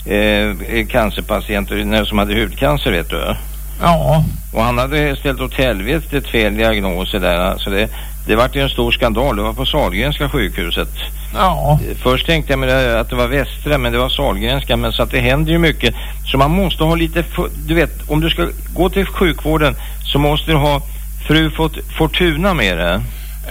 eh, eh, cancerpatienter som hade hudcancer vet du. Ja. Och han hade ställt åt helvete fel diagnoser där. Alltså det, det var ju en stor skandal. Det var på Salgrenska sjukhuset. Ja. Först tänkte jag att det var Västra men det var Salgrenska. Men så att det händer ju mycket. Så man måste ha lite, du vet om du ska gå till sjukvården så måste du ha fru Fortuna med det.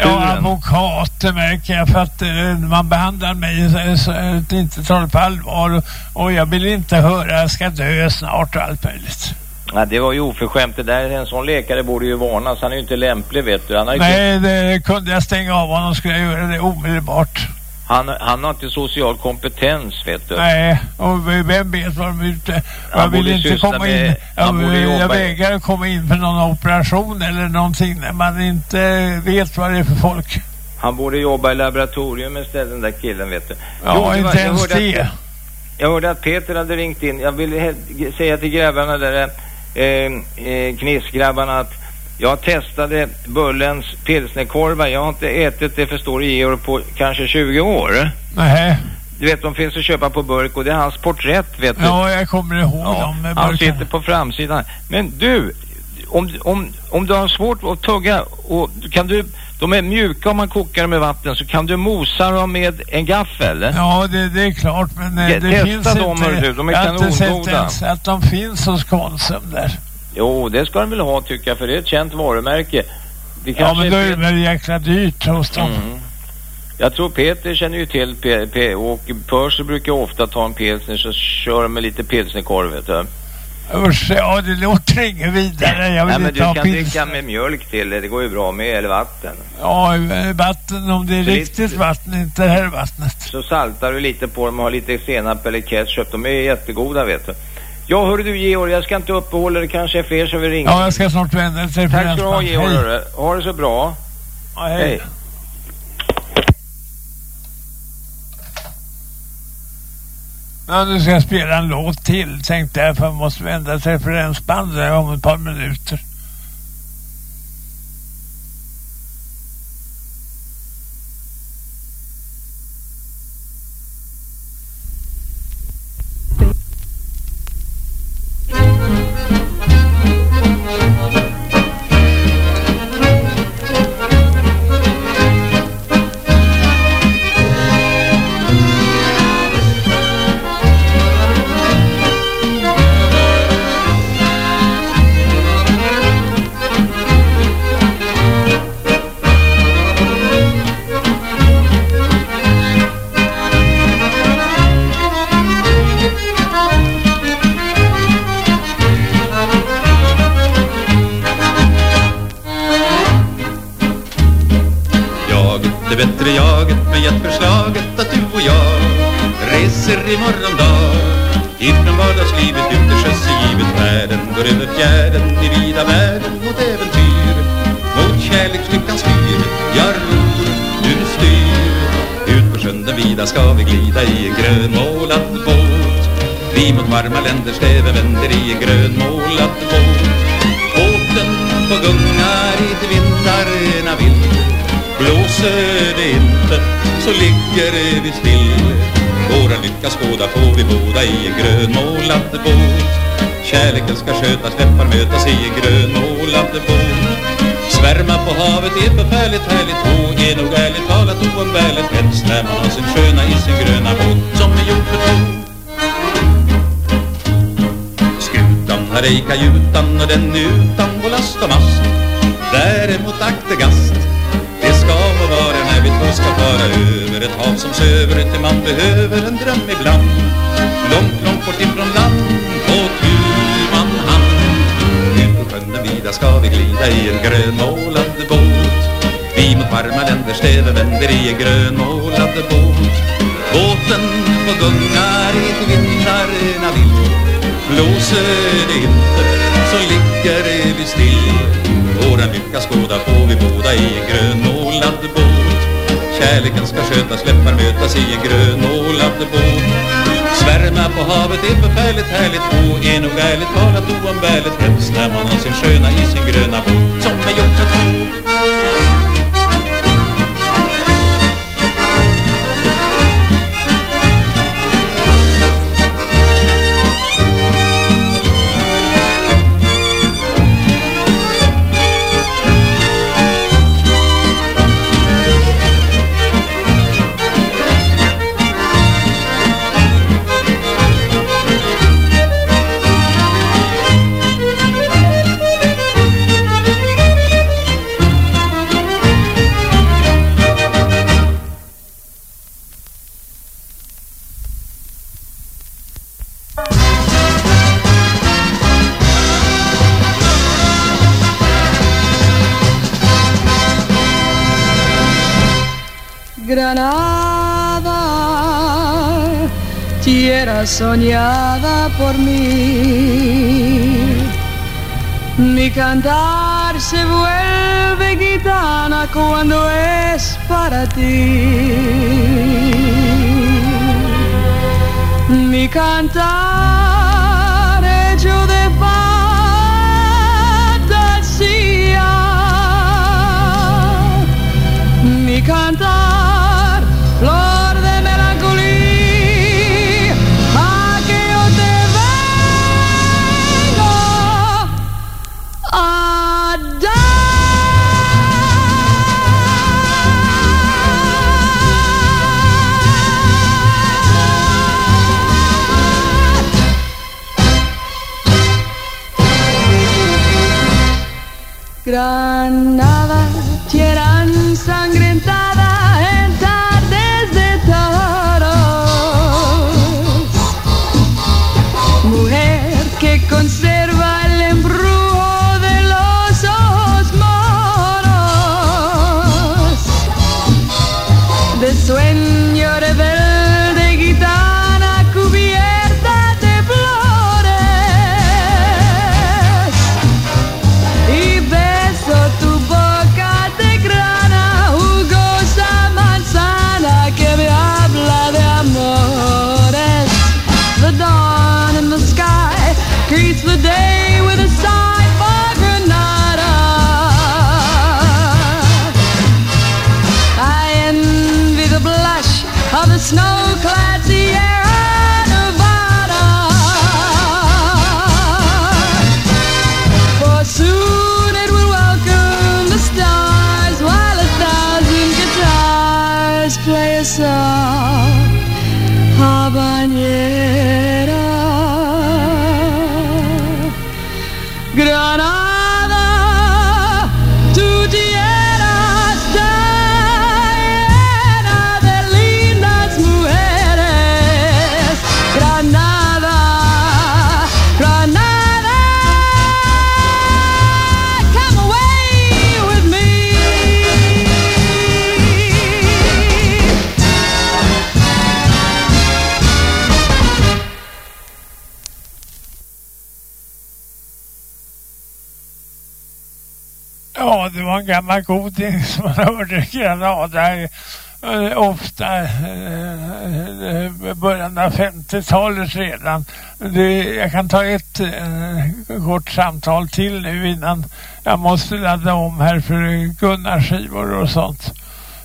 Ja, advokater märker jag för att uh, man behandlar mig så att inte tar det på allvar och, och jag vill inte höra jag ska dö snart och allt möjligt. Ja, det var ju oförskämt. Det där, en sån läkare borde ju varnas. Han är ju inte lämplig, vet du. Nej, inte... det kunde jag stänga av honom skulle jag göra det omedelbart. Han, han har inte social kompetens, vet du. Nej, och vem vet vad de är ute... Jag vill inte komma med, in... Jag, jag vägrar komma in för någon operation eller någonting när man inte vet vad det är för folk. Han borde jobba i laboratorium istället, den där killen, vet du. Ja, jo, inte ens det. Att, jag hörde att Peter hade ringt in. Jag vill säga till grabbarna där, eh, eh, knissgrabbarna, att jag testade Bullens pilsnerkorvar. Jag har inte ätit det förstår Georg på kanske 20 år. Nej. Du vet, de finns att köpa på burk och det är hans porträtt, vet du. Ja, jag kommer ihåg ja, dem med Han sitter på framsidan. Men du, om, om, om du har svårt att tugga och kan du de är mjuka om man kokar dem i vatten så kan du mosa dem med en gaffel. Ja, det, det är klart men eh, det, det finns dem, inte. Du, de är jag har inte sett ens att de finns hos Konsum där. Jo, det ska de väl ha tycker jag, för det är ett känt varumärke. Ja, men då är det väl jäkla dyrt hos dem. Mm. Jag tror Peter känner ju till P, P och Percy brukar ofta ta en pilsner så kör de med lite pilsnerkorv, vet du. Usch, ja det låter inget vidare. Jag vill Nej, men inte du kan dricka med mjölk till det. Det går ju bra med, eller vatten. Ja, vatten om det är så riktigt lite, vatten, inte det här vattnet. Så saltar du lite på dem och har lite senap eller ketchup. De är jättegoda, vet du. Ja, hörru du Georg, jag ska inte uppehålla det kanske är fler som vill ringa. Ja, jag ska snart vända mig Tack ska du ha Georg. Ha det så bra. Ja, hej. hej. Ja, nu ska jag spela en låt till, tänkte jag, för jag måste vända till referensbandet om ett par minuter. Grönmålad båt Kärleken ska skötas, läppar mötas i en grönmålad båt Svärma på havet är förfärligt härligt och är nog ärligt talat oumbärligt. Helst när man har sin sköna i sin gröna båt Som är gjord för två Skutan har ej kajutan och den är utan vår last och mast. Däremot aktegast Det ska må vara när vi två ska fara över ett hav som söver Till man behöver en dröm ibland. Långt, långt bort ifrån land. Och tu man hand Ut på sjön den vida ska vi glida i en grönmålad båt. Vi mot varma länder stäver vänder i en grönmålad båt. Båten på gungar i vindarna vill. Blåser det inte så ligger vi still. Våran lycka skåda får vi båda i en grönmålad båt. Kärleken ska skötas, läppar mötas i en grönmålad båt Svärma på havet är förfärligt härligt och är nog ärligt talat oumbärligt Hemskt när man har sin sköna i sin gröna båt som är gjort för två Granada, tierra soñada por mí. Mi cantar se vuelve gitana cuando es para ti. Mi cantar Granada, gammal goding som man hörde Granada i eh, ofta eh, eh, början av 50-talet redan. Det, jag kan ta ett eh, kort samtal till nu innan jag måste ladda om här för Gunnars skivor och sånt.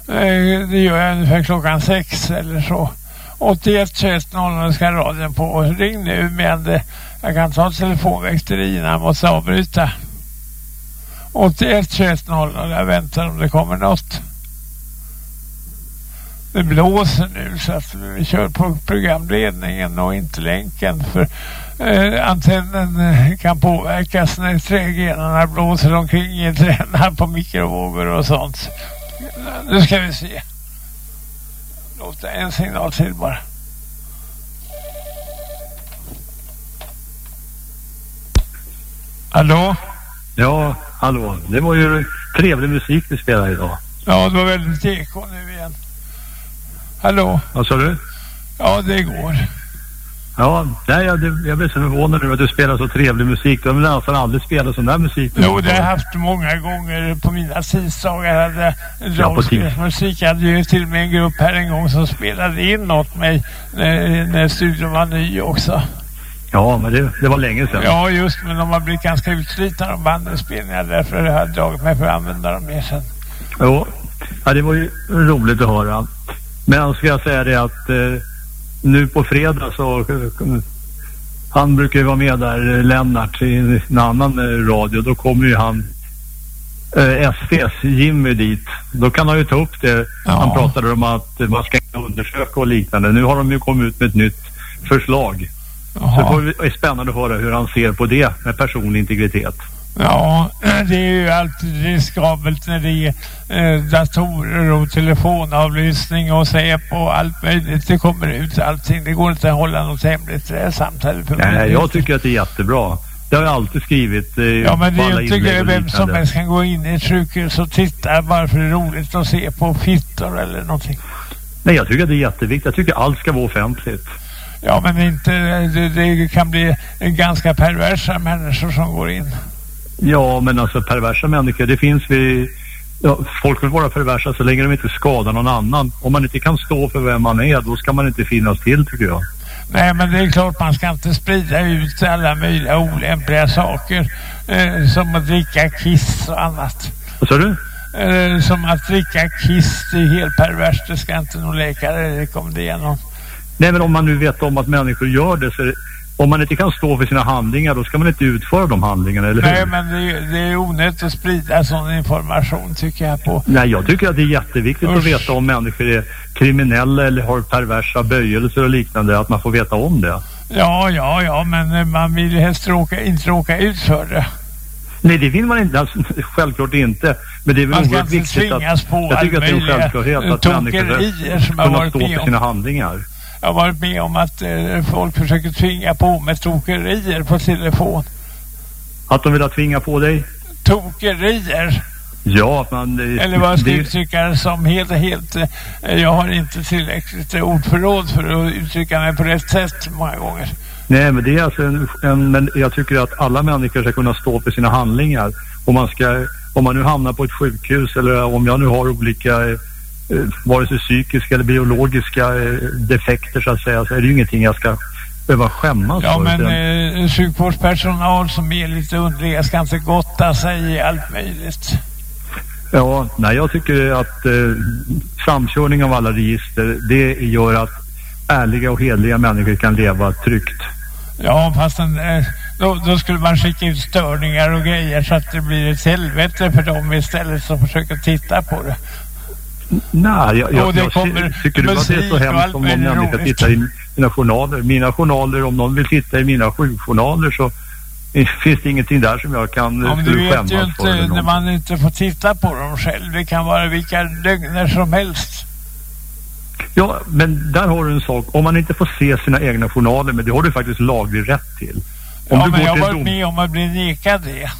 Eh, det gör jag ungefär klockan sex eller så. 81 21 00 ska radion på. Ring nu men jag kan ta telefonväxterierna, jag måste avbryta. 81 21 00, jag väntar om det kommer något. Det blåser nu så att vi kör på programledningen och inte länken för eh, antennen eh, kan påverkas när trädgrenarna blåser omkring i tränar på mikrovågor och sånt. Nu ska vi se. Låt en signal till bara. Hallå? Ja, hallå. Det var ju trevlig musik du spelade idag. Ja, det var väldigt eko nu igen. Hallå? Vad sa du? Ja, det går. Ja, nej, jag, jag blev så förvånad nu att du spelar så trevlig musik. Du har väl nästan aldrig spelat sån där musik? Jo, det har jag haft många gånger på mina tisdagar. Hade Ja, musik. Jag hade ju till och med en grupp här en gång som spelade in åt mig när, när studion var ny också. Ja, men det, det var länge sedan. Ja, just men de har blivit ganska utslitna de bandinspelningar. Därför har jag dragit mig för att använda dem mer sen. Jo. Ja, det var ju roligt att höra. Men ska jag säga det att eh, nu på fredag så eh, han brukar ju vara med där, Lennart, i en annan eh, radio. Då kommer ju han eh, SVs Jimmy dit. Då kan han ju ta upp det. Han pratade om att man ska undersöka och liknande. Nu har de ju kommit ut med ett nytt förslag. Så det får är spännande att höra hur han ser på det med personlig integritet. Ja, det är ju alltid riskabelt när det är eh, datorer och telefonavlyssning och säpo och allt möjligt. Det kommer ut allting. Det går inte att hålla något hemligt det här samtalet. Nej, jag tycker att det är jättebra. Det har jag alltid skrivit eh, Ja, men det är ju inte vem som helst kan gå in i ett sjukhus och titta bara för det är roligt att se på fittor eller någonting. Nej, jag tycker att det är jätteviktigt. Jag tycker allt ska vara offentligt. Ja, men inte, det, det kan bli ganska perversa människor som går in. Ja, men alltså perversa människor, det finns vi... Ja, folk vill vara perversa så länge de inte skadar någon annan. Om man inte kan stå för vem man är, då ska man inte finnas till tycker jag. Nej, men det är klart man ska inte sprida ut alla möjliga olämpliga saker. Eh, som att dricka kiss och annat. Vad sa du? Eh, som att dricka kiss, det är helt perverst. Det ska inte någon läkare rekommendera någon. Nej, men om man nu vet om att människor gör det så är det, om man inte kan stå för sina handlingar, då ska man inte utföra de handlingarna, eller hur? Nej, men det är, det är onödigt att sprida sån information tycker jag på. Nej, jag tycker att det är jätteviktigt att Usch. veta om människor är kriminella eller har perversa böjelser och liknande, att man får veta om det. Ja, ja, ja, men man vill ju helst råka, inte råka ut för det. Nej, det vill man inte. Alltså, självklart inte. Men det är väl Man ska inte viktigt att... tvingas på Jag tycker att det är en självklarhet att människor ska kunna stå för sina handlingar. Jag har varit med om att eh, folk försöker tvinga på mig tokerier på telefon. Att de vill ha tvinga på dig? Tokerier. Ja, att man... eh, Eller vad jag ska det- uttrycka det som helt, helt... eh, Jag har inte tillräckligt eh, ordförråd för att uttrycka mig på rätt sätt många gånger. Nej, men det är alltså en, en... Men jag tycker att alla människor ska kunna stå för sina handlingar. Om man ska... Om man nu hamnar på ett sjukhus eller om jag nu har olika... eh, vare sig psykiska eller biologiska eh, defekter så att säga, så är det ju ingenting jag ska behöva skämmas Ja, men eh, sjukvårdspersonal som är lite underliga ska inte gotta sig i allt möjligt. Ja, nej jag tycker att eh, samkörning av alla register det gör att ärliga och hederliga människor kan leva tryggt. Ja, fast en, eh, då, då skulle man skicka ut störningar och grejer så att det blir ett helvete för dem istället som försöker titta på det. Nej, jag, jag, jag tycker du att det är så hemskt om någon människa tittar i mina journaler? Mina journaler, om någon vill titta i mina sjukjournaler så eh, finns det ingenting där som jag kan Ja, eh, men du skulle vet ju inte när man inte får titta på dem själv. Det kan vara vilka lögner som helst. Ja, men där har du en sak. Om man inte får se sina egna journaler, men det har du faktiskt laglig rätt till. Om ja, du men går jag har varit dom... med om att bli nekad det.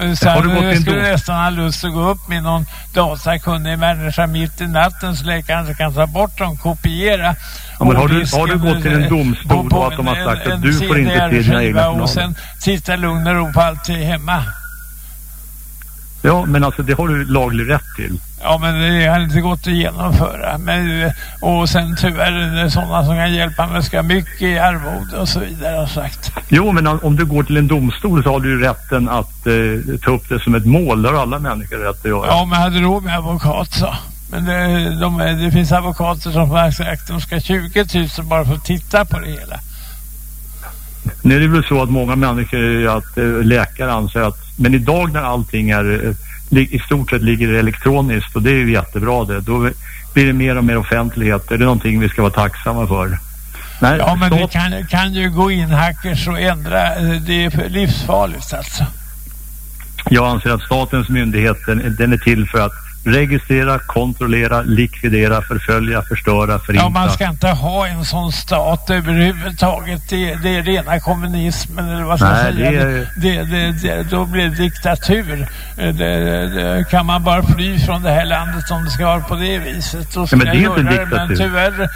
Eh, Så Har du gått jag skulle nästan ha lust att gå upp med någon datakunnig människa mitt i natten så läkaren kan ta bort dem, kopiera. Ja, men har du- har du gått till en domstol och att de har sagt att du får inte se dina egna Och journaler? sen sitta lugn och ro på allt hemma. Ja, men alltså det har du laglig rätt till. Ja, men det har inte gått att genomföra. Men, och sen tyvärr är det sådana som kan hjälpa mig ska mycket i arvode och så vidare har sagt. Jo, men om du går till en domstol så har du ju rätten att eh, ta upp det som ett mål. Det har alla människor rätt att göra. Ja, men jag hade råd med advokat så. Men det, de, det finns advokater som har sagt att de ska 20 000 bara för att titta på det hela. Nu är det väl så att många människor, att eh, läkare anser att, men idag när allting är, eh, i stort sett ligger elektroniskt och det är ju jättebra det, då blir det mer och mer offentlighet. Det är någonting vi ska vara tacksamma för. Nej, Ja, men det stat- kan, kan ju gå in hackers och ändra. eh, Det är livsfarligt alltså. Jag anser att statens myndighet, den, den är till för att registrera, kontrollera, likvidera, förfölja, förstöra, förinta. Ja, man ska inte ha en sån stat överhuvudtaget. Det, det är rena kommunismen eller vad ska Nej, säga. det Det, det, det, då blir det diktatur. Eh, Det, det, kan man bara fly från det här landet om det ska vara på det viset. Då ska men det är inte en det. Men diktatur. tyvärr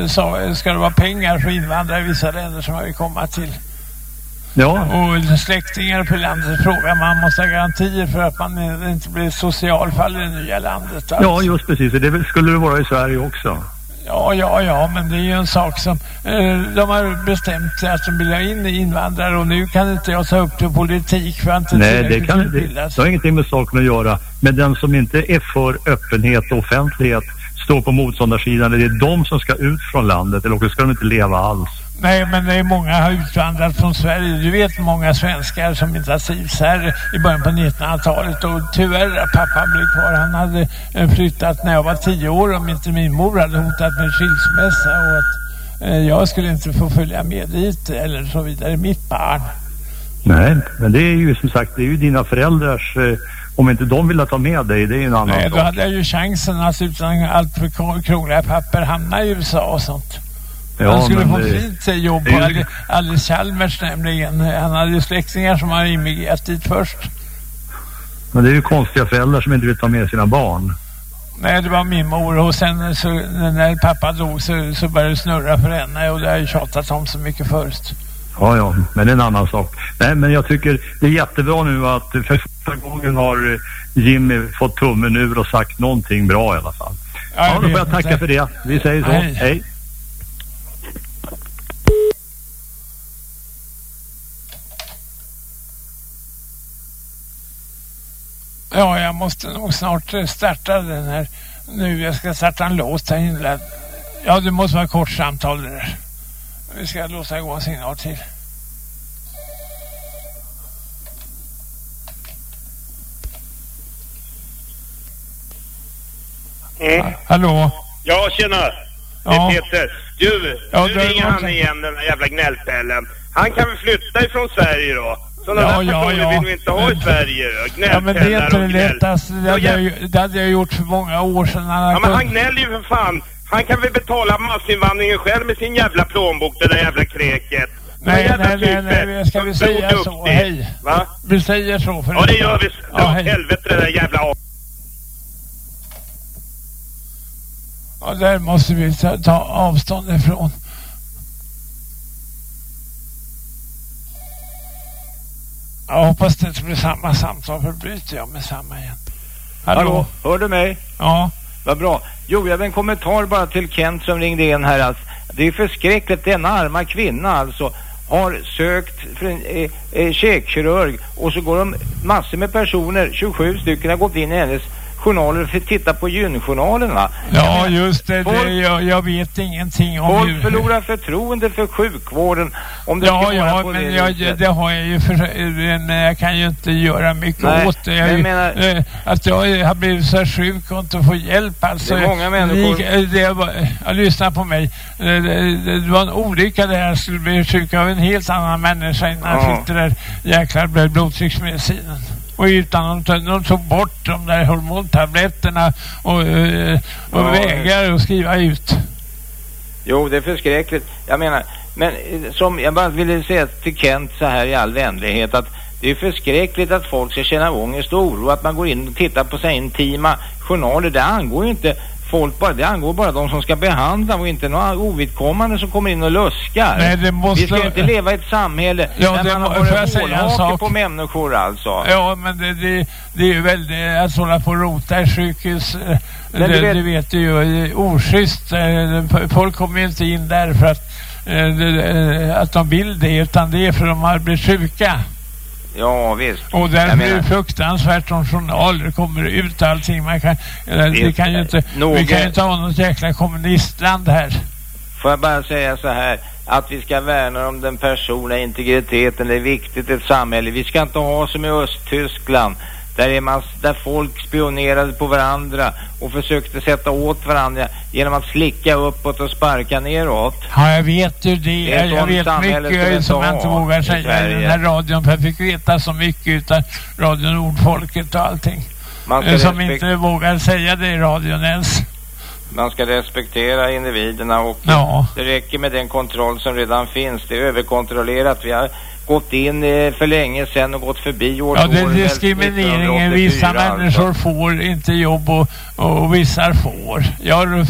eh, så ska det vara pengar för invandrare i vissa länder som jag vill komma till. Ja, Och släktingar på landet frågar man måste ha garantier för att man inte blir socialfall i det nya landet. ja, alltså. just precis. Det skulle det vara i Sverige också. Ja, ja, ja, men det är ju en sak som eh, de har bestämt sig att de vill ha in invandrare och nu kan inte jag ta upp i politik för är inte Nej, det, kan, det, det har ingenting med saken att göra. Men den som inte är för öppenhet och offentlighet står på motståndarsidan. Det är de som ska ut från landet eller också ska de inte leva alls. Nej, men det är många har utvandrat från Sverige. Du vet många svenskar som inte har trivts här i början på 1900-talet och tyvärr att pappa blev kvar. Han hade eh, flyttat när jag var tio år om inte min mor hade hotat med skilsmässa och att eh, jag skulle inte få följa med dit eller så vidare. Mitt barn. Nej, men det är ju som sagt, det är ju dina föräldrars... Eh, om inte de vill ta med dig, det är ju en annan Nej, då sak. hade jag ju chansen att utan allt för krångliga papper hamna i USA och sånt. Ja, han skulle få fint eh, jobb på ju- Alice- Chalmers nämligen. Han hade ju släktingar som har immigrerat dit först. Men det är ju konstiga föräldrar som inte vill ta med sina barn. Nej, det var min mor och sen så, när pappa dog så, så började det snurra för henne och det har jag tjatat om så mycket först. Ja, ja, men det är en annan sak. Nej, men jag tycker det är jättebra nu att för första gången har Jimmy fått tummen ur och sagt någonting bra i alla fall. Ja, då får jag tacka för det. Vi säger så. Hej. Hej. Ja, jag måste nog snart eh, starta den här. Nu, jag ska starta en låt här inne. Ja, det måste vara ett kort samtal det där. Vi ska låsa igång en signal till. Mm. Hallå? Ja, tjena. Det Ja. är Peter. Du, Ja, nu ringer han igen, den där jävla gnällpellen. Han kan väl flytta ifrån Sverige då? Sådana Ja, där ja, ja. vill vi inte ha i Sverige. då. Ja, men det är inte det gnäll. lättaste. Det hade, jag, det hade jag gjort för många år sedan. Han Ja, men han gnäller ju för fan. Han kan väl betala massinvandringen själv med sin jävla plånbok, det där jävla kräket. Nej, nej, nej, typen. nej, ska vi säga så? Hej. Va? Vi säger så för Ja, det gör vi. Ja, Ja, helvete det där jävla Ja, där måste vi ta, ta avstånd ifrån. Jag hoppas det inte blir samma samtal, för bryter jag med samma igen. Hallå? Hallå, hör du mig? Ja. Vad bra. Jo, jag har en kommentar bara till Kent som ringde in här. Alltså, det är förskräckligt. Denna arma kvinna alltså har sökt för en eh, eh, käkkirurg och så går de massor med personer, 27 stycken har gått in i hennes journaler för att titta på gynjournalerna. Ja, just det. Folk- det jag, jag vet ingenting om Folk hur... förlorar förtroende för sjukvården om det Ja, ja, på men det jag, det har jag ju för, men jag kan ju inte göra mycket Nej, åt det. Jag, jag ju- menar- eh, att jag har blivit så sjuk och inte får hjälp alltså. Det är många människor- Ni- eh, Det var, jag lyssnar på mig. Eh, Det, det, det var en olycka det här. Jag skulle bli sjuk av en helt annan människa innan jag Ja. fick det där jäkla blod- blodtrycksmedicinen. Och utan att de, de tog bort de där hormontabletterna och, eh, och Ja. vägrade att skriva ut. Jo, det är förskräckligt. Jag menar, men eh, som jag bara ville säga till Kent så här i all vänlighet att det är förskräckligt att folk ska känna ångest och oro att man går in och tittar på sina intima journaler. Det angår ju inte folk bara, det angår bara de som ska behandla och inte några ovidkommande som kommer in och luskar. Nej, det måste- Vi ska inte leva i ett samhälle Ja, där det man har varit hålhake på människor alltså. Ja, men det, det, det är ju väldigt att hålla på och rota i sjukhus. eh, Men det, du vet- det vet du ju, oschysst. eh, Folk kommer ju inte in där för att, eh, att de vill det, utan det är för att de har blivit sjuka. Ja, visst. Och Jag därför är menar- det fruktansvärt om journaler kommer ut allting. Man kan, eller, Vet- kan ju inte, några- vi kan ju inte ha något jäkla kommunistland här. Får jag bara säga så här, att vi ska värna om den personliga integriteten, det är viktigt i ett samhälle. Vi ska inte ha som i Östtyskland, där, är man, där folk spionerade på varandra och försökte sätta åt varandra genom att slicka uppåt och sparka neråt. Ja, jag vet ju det. Det är Jag, vet mycket som jag inte vågar säga i den här radion. För jag fick veta så mycket utav Radio Nordfolket och allting. Eh, Som inte vågar säga det i radion ens. man ska respektera individerna och Ja. det räcker med den kontroll som redan finns. Det är överkontrollerat. Vi har gått in eh, för länge sedan och gått förbi år Ja, det är diskrimineringen. Vissa människor får inte jobb och, och vissa får. Jag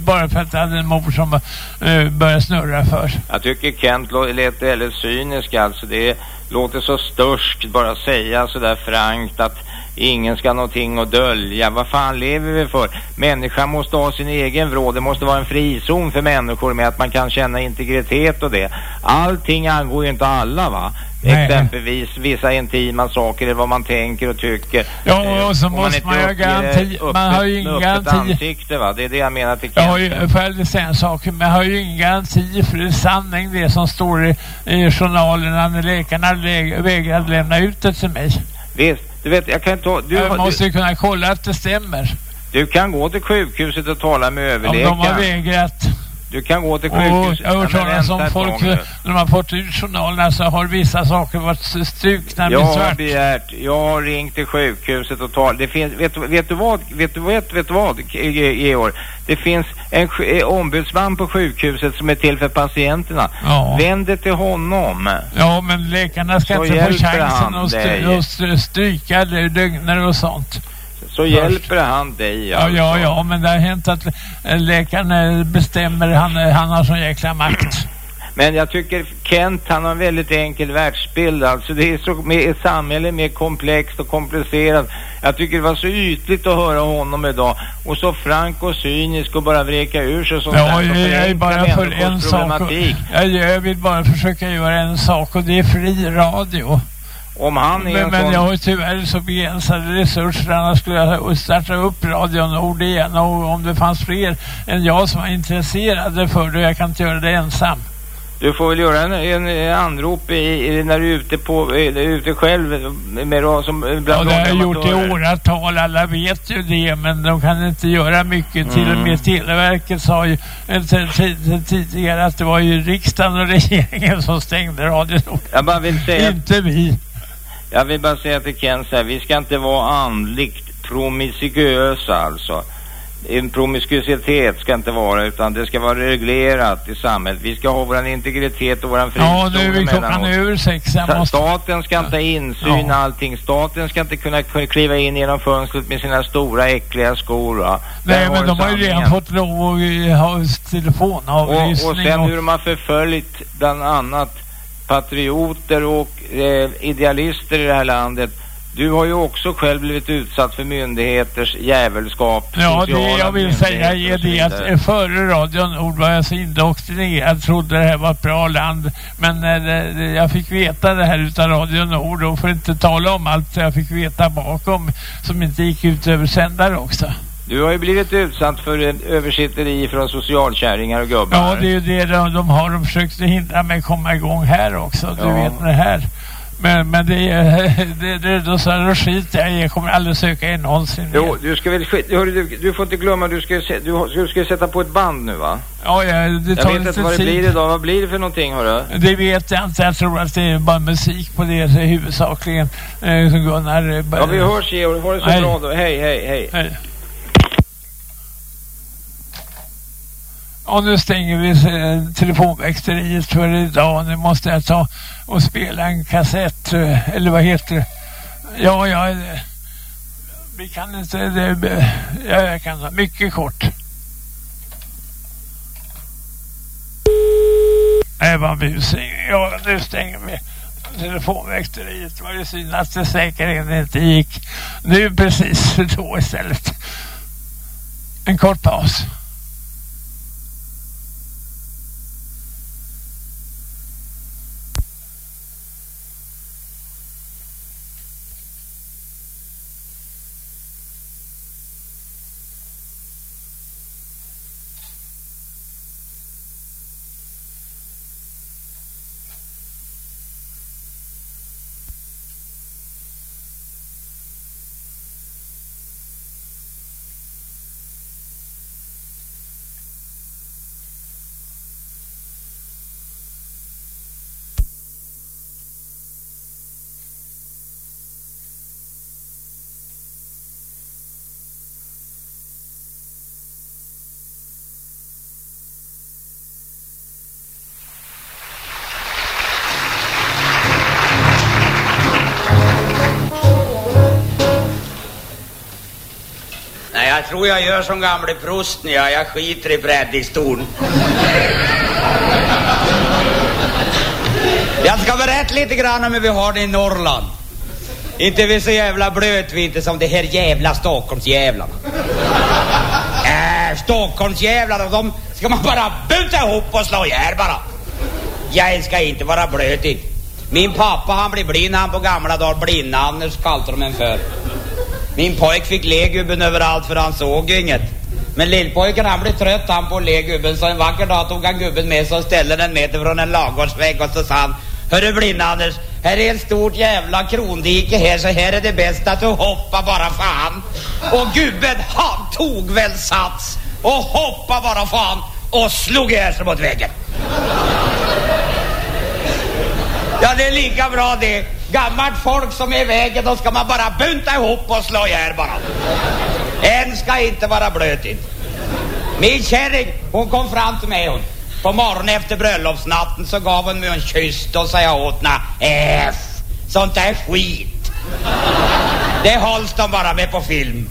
bara för att jag hade en mor som uh, började snurra för. Jag tycker Kent lät väldigt cynisk alltså. Det låter så störskt bara säga sådär frankt att ingen ska någonting att dölja. Vad fan lever vi för? Människan måste ha sin egen vrå. Det måste vara en frizon för människor med att man kan känna integritet och det. Allting angår ju inte alla va? Nej. Exempelvis vissa intima saker eller vad man tänker och tycker. Ja, Eh, och så om måste inte man ju garanti. Man har ju ingen garanti. ansikte va? Det är det jag menar till Jag har ju, säga en sak, men jag har ju ingen garanti för det är sanning det som står i, i journalerna när läkarna lä- vägrade lämna ut det till mig. Visst, du vet jag kan ta... Du, jag måste ju kunna kolla att det stämmer. Du kan gå till sjukhuset och tala med Om de har överläkaren. vägrat. Du kan gå till Och sjukhuset. jag har hört talas om folk, när de har fått ut journalerna så har vissa saker varit strukna Jag med har svart. begärt, jag har ringt till sjukhuset och talat. Det finns, vet, du- vet du vad, vet du, vet, vet du vad Ge- Georg? Det finns en eh, ombudsman på sjukhuset som är till för patienterna. Ja. Vänd dig till honom. Ja, men läkarna ska Så inte få chansen han att, stryka lögner och sånt. Så hjälper han dig Ja, alltså. ja, ja, men det har hänt att läkaren eh, bestämmer, han, eh, han har sån jäkla makt. Men jag tycker Kent han har en väldigt enkel världsbild alltså. Det är så, med, ett samhälle mer komplext och komplicerat. Jag tycker det var så ytligt att höra honom idag. Och så frank och cynisk och bara vreka ur sig sånt Ja, där. jag, som jag är bara för en sak. Och, jag, jag vill bara försöka göra en sak och det är fri radio. Om han är Men, en men sån... jag har ju tyvärr så begränsade resurser annars skulle jag starta upp radion Nord igen och om det fanns fler än jag som var intresserade för det, jag kan inte göra det ensam. Du får väl göra en, en anrop i, i, när du är ute, på, är ute själv med som Ja, bland det har jag gjort i åratal, alla vet ju det, men de kan inte göra mycket. Till och Mm. med Televerket sa ju eh, tidigare att det var ju riksdagen och regeringen som stängde radion. Jag bara vill säga... Inte vi. Jag vill bara säga till Ken så här, vi ska inte vara andligt promiskuösa alltså. En promiskuitet ska inte vara utan det ska vara reglerat i samhället. Vi ska ha våran integritet och våran frizon Ja, nu är vi klockan över sex. Måste... Staten ska inte ha insyn Ja. allting. Staten ska inte kunna kliva in genom fönstret med sina stora äckliga skor va. Nej, men de har ju redan fått lov att ha telefonavlyssning. Och, och sen hur de har förföljt bland annat patrioter och eh, idealister i det här landet. Du har ju också själv blivit utsatt för myndigheters jävelskap. Ja, det jag vill säga är det att eh, före radion Nord var jag så indoktrinerad, trodde det här var ett bra land. Men när det- jag fick veta det här utan Radio Nord och får inte tala om allt jag fick veta bakom som inte gick ut över sändare också. Du har ju blivit utsatt för en översitteri från socialkärringar och gubbar. Ja, det är ju det de, de har. De försökte hindra mig komma igång här också. Du Ja. vet det här. Men, men det är, det, det, då sa jag, då skiter jag. Jag kommer aldrig söka er någonsin Jo, du ska väl skit, hörru, du, du får inte glömma, du ska, se- du, du ska sätta på ett band nu va? Ja, ja, det Jag tar vet lite inte vad det blir idag, vad blir det för någonting hörru? Det vet jag inte. Jag tror att det är bara musik på det huvudsakligen. Eh, som Gunnar... Eh, Ja, vi hörs Georg, ha det så Nej. bra då. Hej, hej, hej. Hej. ja nu stänger vi eh, telefonväxteriet för idag, nu måste jag ta och spela en kassett, eh, eller vad heter det? Ja, ja, eh, vi kan inte, det, ja, jag kan ta mycket kort. Nej, vad busing. Ja, nu stänger vi telefonväxteriet. Det Var ju synd att det säkerligen inte gick nu precis då istället. En kort paus. Jag tror jag gör som gamle prosten, jag, jag skiter i predikstolen. Jag ska berätta lite grann om hur vi har det i Norrland. Inte vi så jävla blöt vi inte som det här jävla Stockholmsjävlarna. Äh, Stockholmsjävlarna, de ska man bara buta ihop och slå ihjäl bara. Jag ska inte vara blöt inte. Min pappa han blev blind han på gamla dagar, blind-Anders kallade de en för. Min pojk fick le gubben överallt för han såg ju inget. Men lillpojken han blev trött han på att le gubben så en vacker dag tog han gubben med sig och ställde den meter från en lagårdsvägg och så sa han Hörru blinde Anders. här är ett stort jävla krondike här så här är det bäst att du hoppar bara fan. Och gubben han tog väl sats och hoppade bara fan och slog ihjäl sig mot väggen. Ja, det är lika bra det. Gammalt folk som är i vägen, då ska man bara bunta ihop och slå ihjäl bara. En ska inte vara blöt inte. Min kärring, hon kom fram till mig hon. På morgonen efter bröllopsnatten så gav hon mig en kyss och sa jag åt henne, F, sånt där skit. Det hålls de bara med på film.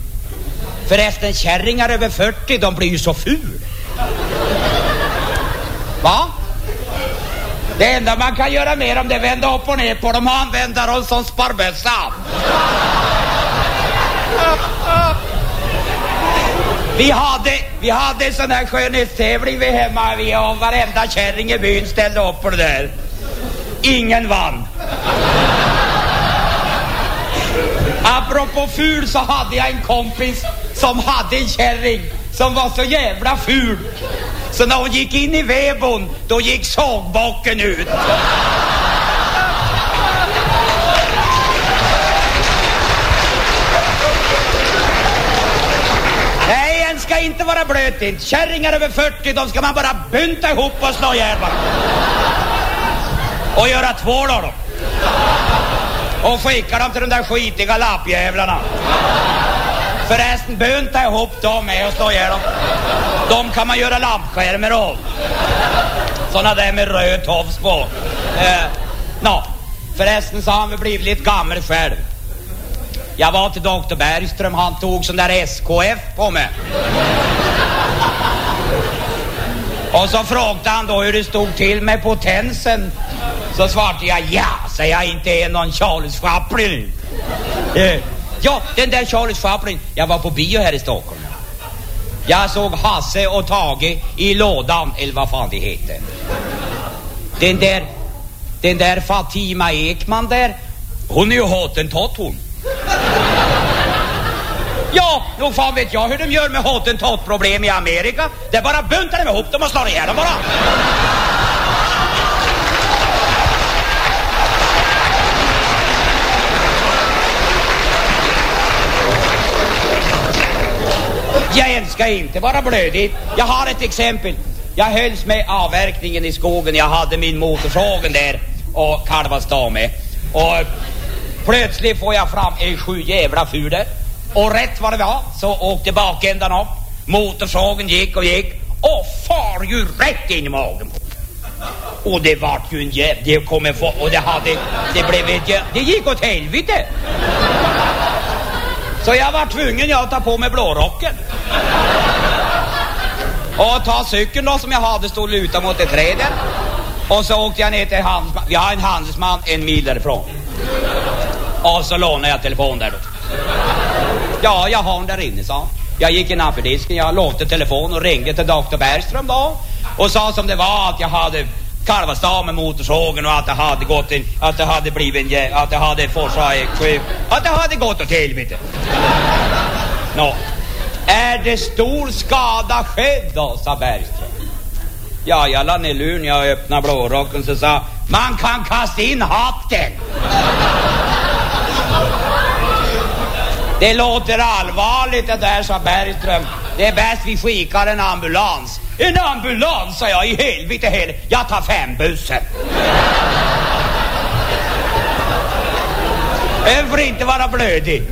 Förresten, kärringar över 40, de blir ju så ful. Va? Det enda man kan göra med dem det är vända upp och ner på dem och använda dem som sparbössa. Vi hade, vi hade en sån här skönhetstävling vi hemma vi och varenda kärring i byn ställde upp på det där. Ingen vann. Apropå ful så hade jag en kompis som hade en kärring som var så jävla ful. Så när hon gick in i vevon, då gick sågbocken ut. Nej, en ska inte vara blöt inte. Kärringar över 40, de ska man bara bunta ihop och slå ihjäl. Och göra tvål av dem. Och skicka dem till de där skitiga lappjävlarna. Förresten, bunta ihop dem med och slå ihjäl dem. De kan man göra lampskärmar av. Såna där med röd tofs på. Eh, nå, förresten så har han väl blivit lite gammal själv. Jag var till doktor Bergström, han tog sån där SKF på mig. Och så frågade han då hur det stod till med potensen. Så svarade jag ja, så jag inte är någon Charles Chaplin. Eh, ja, den där Charles Chaplin. Jag var på bio här i Stockholm. Jag såg Hasse och Tage i lådan, eller vad fan det heter. Den där, den där Fatima Ekman där, hon är ju hottentott hon. Ja, nog fan vet jag hur de gör med hottentott-problem i Amerika. Det är bara buntar dem ihop dem och slår ihjäl dem bara. Jag älskar inte vara blödig. Jag har ett exempel. Jag hölls med avverkningen i skogen. Jag hade min motorsågen där och kalvastad med. Och plötsligt får jag fram en sju jävla fuder. Och rätt vad det var så åkte bakändan upp. Motorsågen gick och gick och far ju rätt in i magen. Och det vart ju en jävla... Det kom en och det hade... Det blev ett jävla... Det gick åt helvete. Så jag var tvungen jag att ta på mig blårocken. Och ta cykeln då som jag hade stod lutad mot ett träd där. Och så åkte jag ner till handelsman. Vi har en handelsman en mil därifrån. Och så lånade jag telefon där då. Ja, jag har den där inne, sa han. Jag gick innanför disken, jag lånade telefon och ringde till doktor Bergström då. Och sa som det var att jag hade karvats av med motorsågen och att det hade gått en, att det hade blivit en, att det hade forsat sjuk, att det hade gått åt helvete. Nå, är det stor skada skedd då, sa Bergström. Ja, jag la ner luren, jag öppnade blårocken så sa man kan kasta in hatten. Det låter allvarligt det där, sa Bergström. Det är bäst vi skickar en ambulans. En ambulans, sa jag, i helvete heller. Jag tar fembussen. Den får inte vara blödig.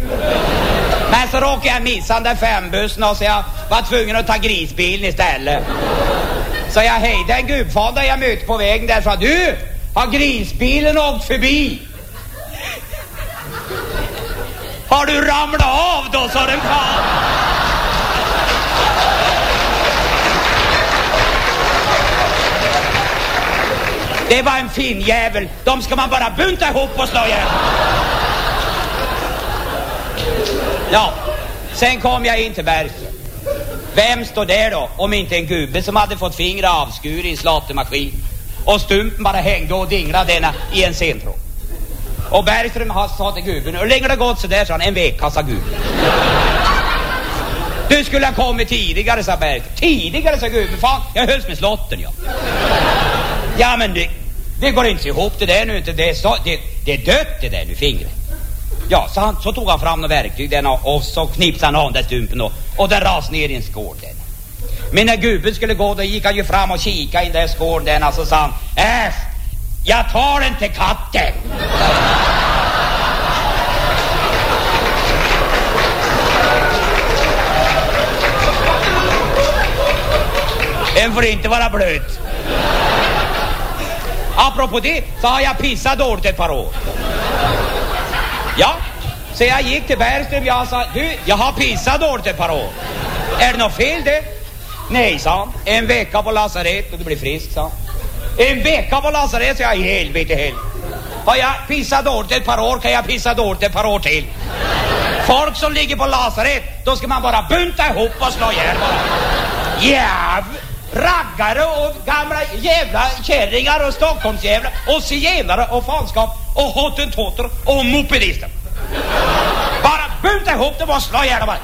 Men så råkade jag missa den där fembussen och så jag var tvungen att ta grisbilen istället. Så jag hejde en gubbfader jag mötte på vägen där och sa du, har grisbilen åkt förbi? Har du ramlat av då, sa den fan. Det var en fin jävel. De ska man bara bunta ihop och slå ihjäl. Ja, sen kom jag in till Bergström. Vem står där då, om inte en gubbe som hade fått fingret avskuret i en slåttermaskin och stumpen bara hängde och dinglade denna i en sentråd. Och Bergström har sa till gubben, hur länge har det gått så där, sa han, en vecka, sa gubben. Du skulle ha kommit tidigare, sa Bergström. Tidigare, sa gubben, fan, jag hölls med slotten, ja. Ja, men det, det går inte ihop det där nu, inte det, är så, det, det är dött det där nu, fingret. Ja, så, han, så tog han fram något verktyg den, och, och så knipsade han av den där stumpen och, och den ras ner i en skål den. Men när gubben skulle gå då gick han ju fram och kika i den där skålen den och så sa han Äsch, jag tar den till katten. Den får inte vara blöt. Apropå det så har jag pissat dåligt ett par år. Ja, så jag gick till Bergström jag sa, du, jag har pissat dåligt ett par år. Är det något fel det? Nej, sa han. En vecka på lasarett och du blir frisk, sa han. En vecka på lasarett, så jag i helvete heller. Har jag pissat dåligt ett par år kan jag pissa dåligt ett par år till. Folk som ligger på lasarett, då ska man bara bunta ihop och slå ihjäl bara. Jäv! Raggare och gamla jävla kärringar och Stockholmsjävlar och zigenare och fanskap och hottentotter och mopedister. Bara bunta ihop dem och slå ihjäl dem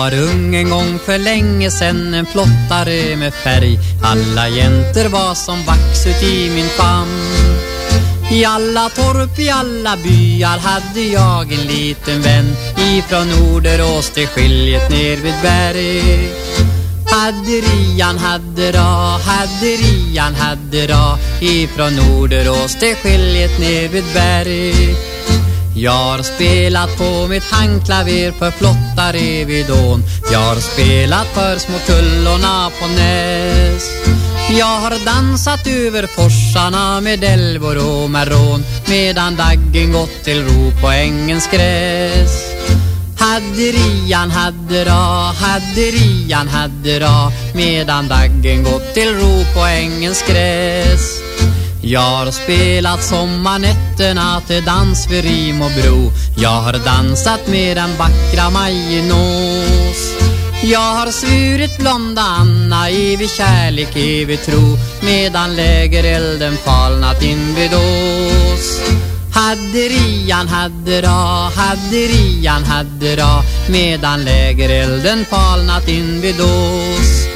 var ung en gång för länge sen En flottare med färg. Alla jäntor var som vax ut i min famn. I alla torp, i alla byar Hade jag en liten vän. Ifrån Norderås till skiljet ner vid berg. Hade Rian, hade ra, hade Rian, hade ra. Ifrån Norderås till skiljet ner vid berg jag har spelat på mitt handklaver för flottare vid ån Jag har spelat för små kullorna på Näs. Jag har dansat över forsarna med älvor och med rån Medan daggen gått till ro på ängens gräs. Hade Rian, hade ra, hade Rian, hade ra Medan daggen gått till ro på ängens gräs jag har spelat sommarnätterna till dans vid Rim och bro. Jag har dansat med den vackra Majinås Jag har svurit blonda Anna evig kärlek, evig tro Medan lägerelden falnat in vid ås. Hade Rian, hade ra, hade Rian, hade ra Medan lägerelden falnat in vid ås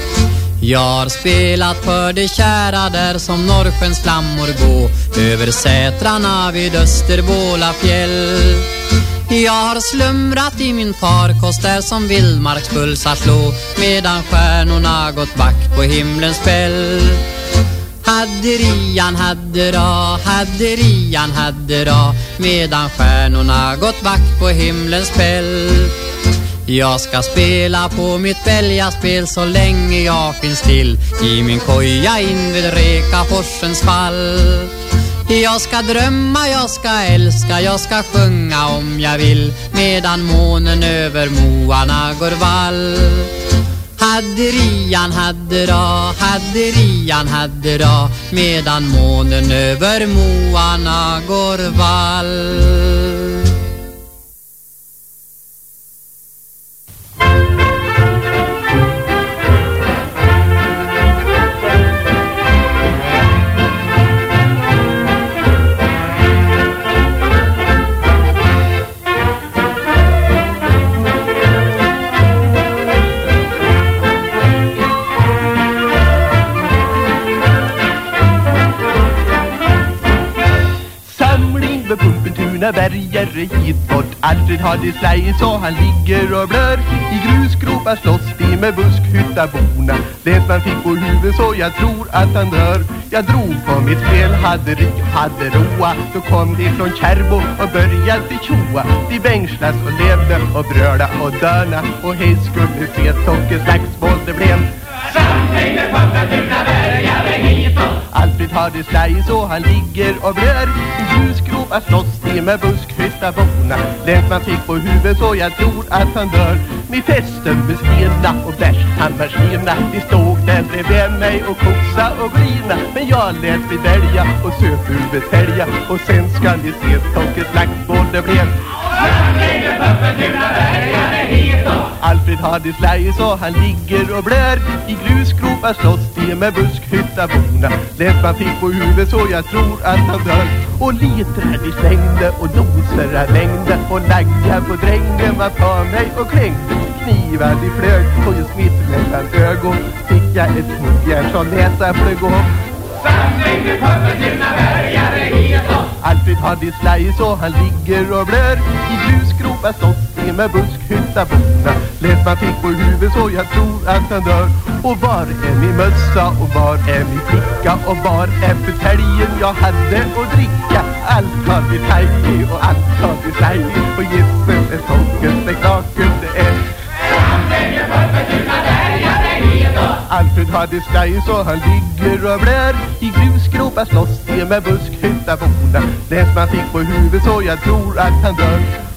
jag har spelat för det kära där som Norrsjöns flammor gå Över sätrarna vid Österbåla fjäll Jag har slumrat i min farkost där som vildmarkspulsar slå Medan stjärnorna gått vakt på himlens fäll. hade Rian, hade ra, hade Rian, hade ra Medan stjärnorna gått vakt på himlens fäll. Jag ska spela på mitt bälgaspel så länge jag finns till. I min koja in vid Rekaforsens fall. Jag ska drömma, jag ska älska, jag ska sjunga om jag vill. Medan månen över moarna går vall. Hadderian haddera, hadderian haddera Medan månen över moarna går vall. Pumpentuna bergare hit bort Alfred har det slaj så han ligger och blör. I grusgropar slåss de med buskhyttaborna Det man fick på huvudet så jag tror att han dör. Jag drog på mitt spel, hade rik, hade roa. Då kom de från Kärbo och började tjoa. De bängslas och levde och bröla och döna. Och hej skulle fet och ett slagsmål det blev. Samling med Pumpentuna bergare Alfred har det slaj så han ligger och blör I slåss de med buskhyttaborna bona Länsman fick på huvudet så jag tror att han dör. Med festen och bärs och bärshammarsnena De stod där bredvid mig och kosa och grina. Men jag lät mig välja och söp ur Och sen ska ni se vilket lagt det blev. Alfred har det slaj så han ligger och blör I grusgropar slåss de med buskhyttaborna Lätt fick på huvudet så jag tror att han dör. Och litrar de slängde och doser av längde. Och laggar på drängen var tar mig och krängde Knivar de flög. Och just mitt mellan ögon Fick jag ett knogjärn så näsa flög om. Alfred har det slaj så han ligger och blör I grusgropar slåss de med buskhyttaborna Lät man fick på huvudet så jag tror att han dör. Och var är min mössa och var är min ficka? Och var är buteljen jag hade att dricka? Allt har vi tajt och allt har vi tajt Och gissel är tången, klaken det är Alfred har det slaj så han ligger och blör I grusgropar slåss de med buskhyttaborna Läs man fick på huvudet så jag tror att han dör.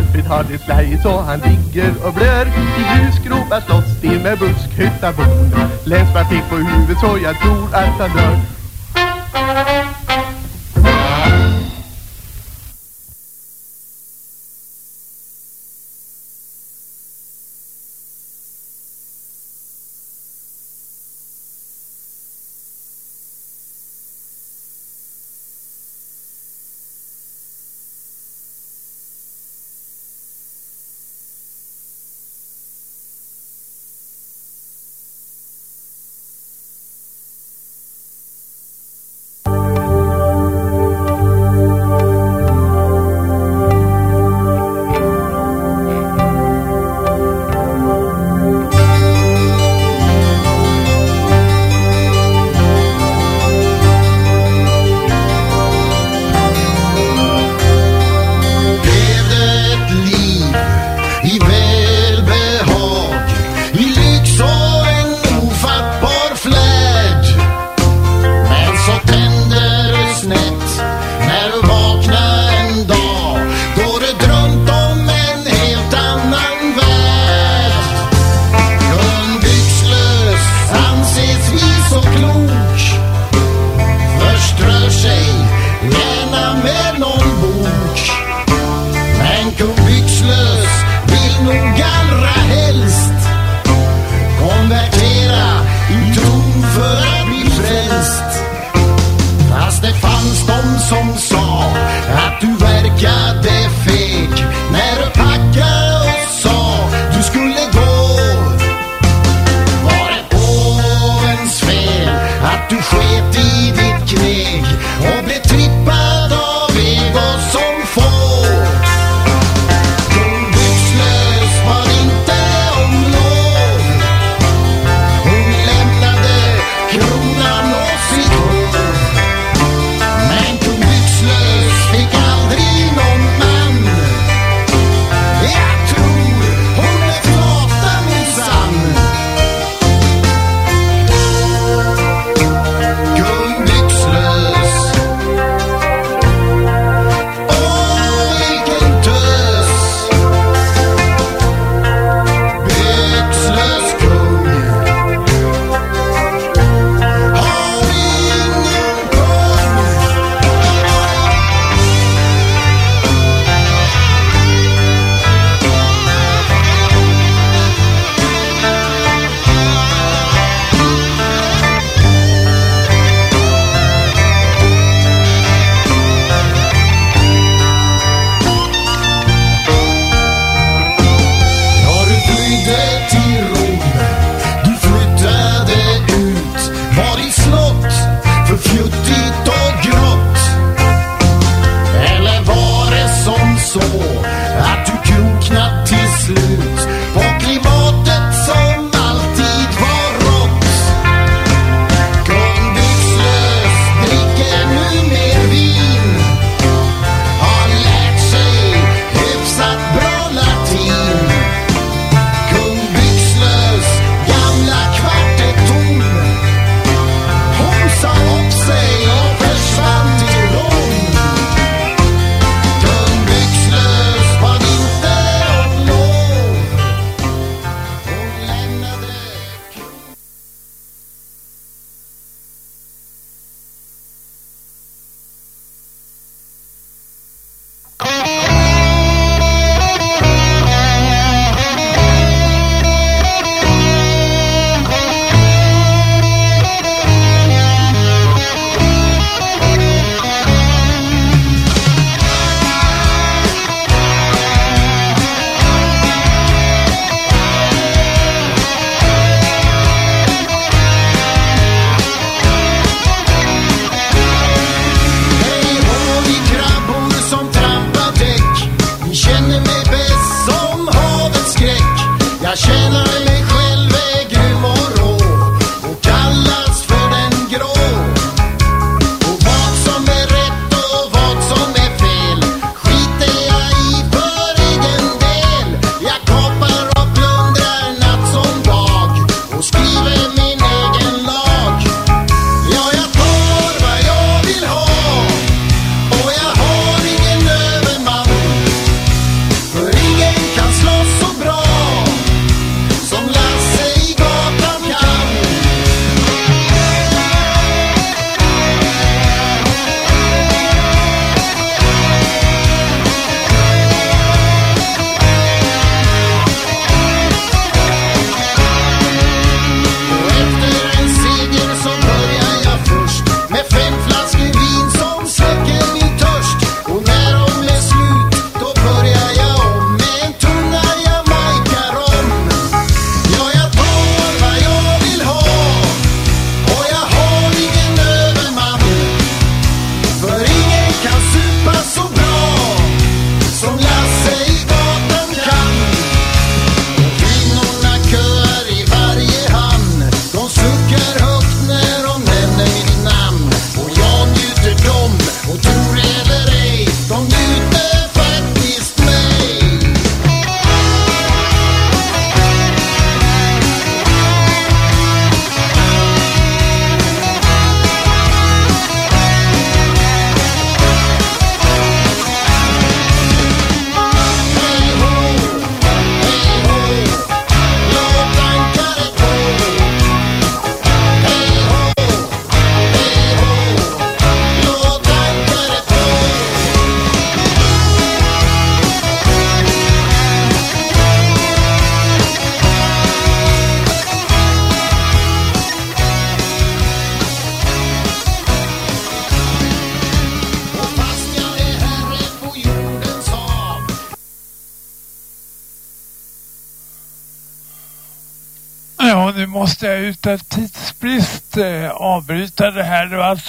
Alfred har det slaj så han ligger och blör I grusgropar slåss de med buskhyttaborna Läs Länsman fick på huvudet så jag tror att han dör.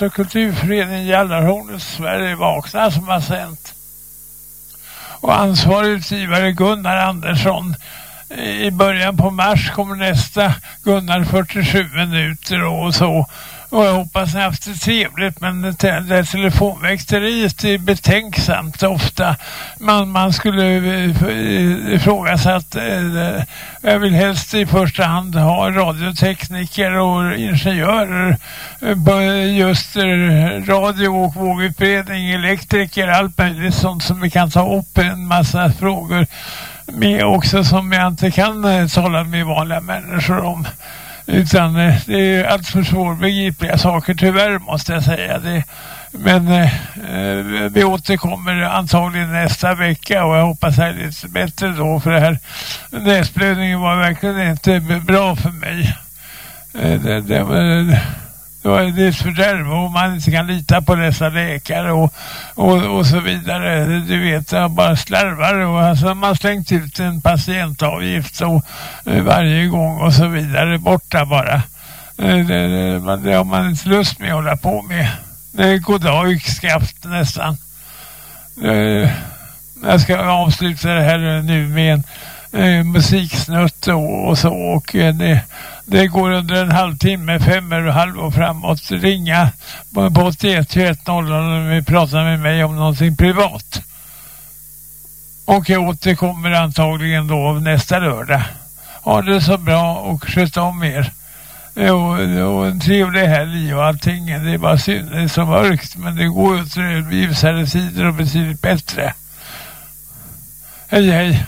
Här. och Kulturföreningen Jallarhornet Sverige Vakna som har sänt. Och ansvarig utgivare Gunnar Andersson. I början på mars kommer nästa Gunnar 47 minuter och så. Och jag hoppas ni haft det trevligt men det, det telefonväxteriet är betänksamt ofta. Man, man skulle eh, eh ifrågasatt eh, eh, jag vill helst i första hand ha radiotekniker och ingenjörer eh, just radio och vågutbredning, elektriker, allt möjligt sånt som vi kan ta upp en massa frågor med också som jag inte kan tala med vanliga människor om. Utan eh, det är allt för svårbegripliga saker tyvärr måste jag säga. Det, men eh, eh, vi återkommer antagligen nästa vecka och jag hoppas det är lite bättre då för det här näsblödningen var verkligen inte bra för mig. Eh, det, det, det är ett fördärv och man inte kan lita på dessa läkare och, och, och så vidare. Du vet, jag bara slarvar och alltså man slängt ut en patientavgift och, eh, varje gång och så vidare. Borta bara. Eh, det, det, det har man inte lust med att hålla på med. Det är goddag yxskaft nästan. Eh, jag ska avsluta det här nu med en musiksnutt och, och så och det, det går under en halvtimme, fem och halv och framåt. Ringa på 81 21 00 om vi pratar med mig om någonting privat. Och jag återkommer antagligen då nästa lördag. Ha det så bra och sköt om er. Och, och en trevlig helg och allting. Det är bara synd, det är så mörkt. Men det går ju till ljusare sidor och betydligt bättre. Hej hej.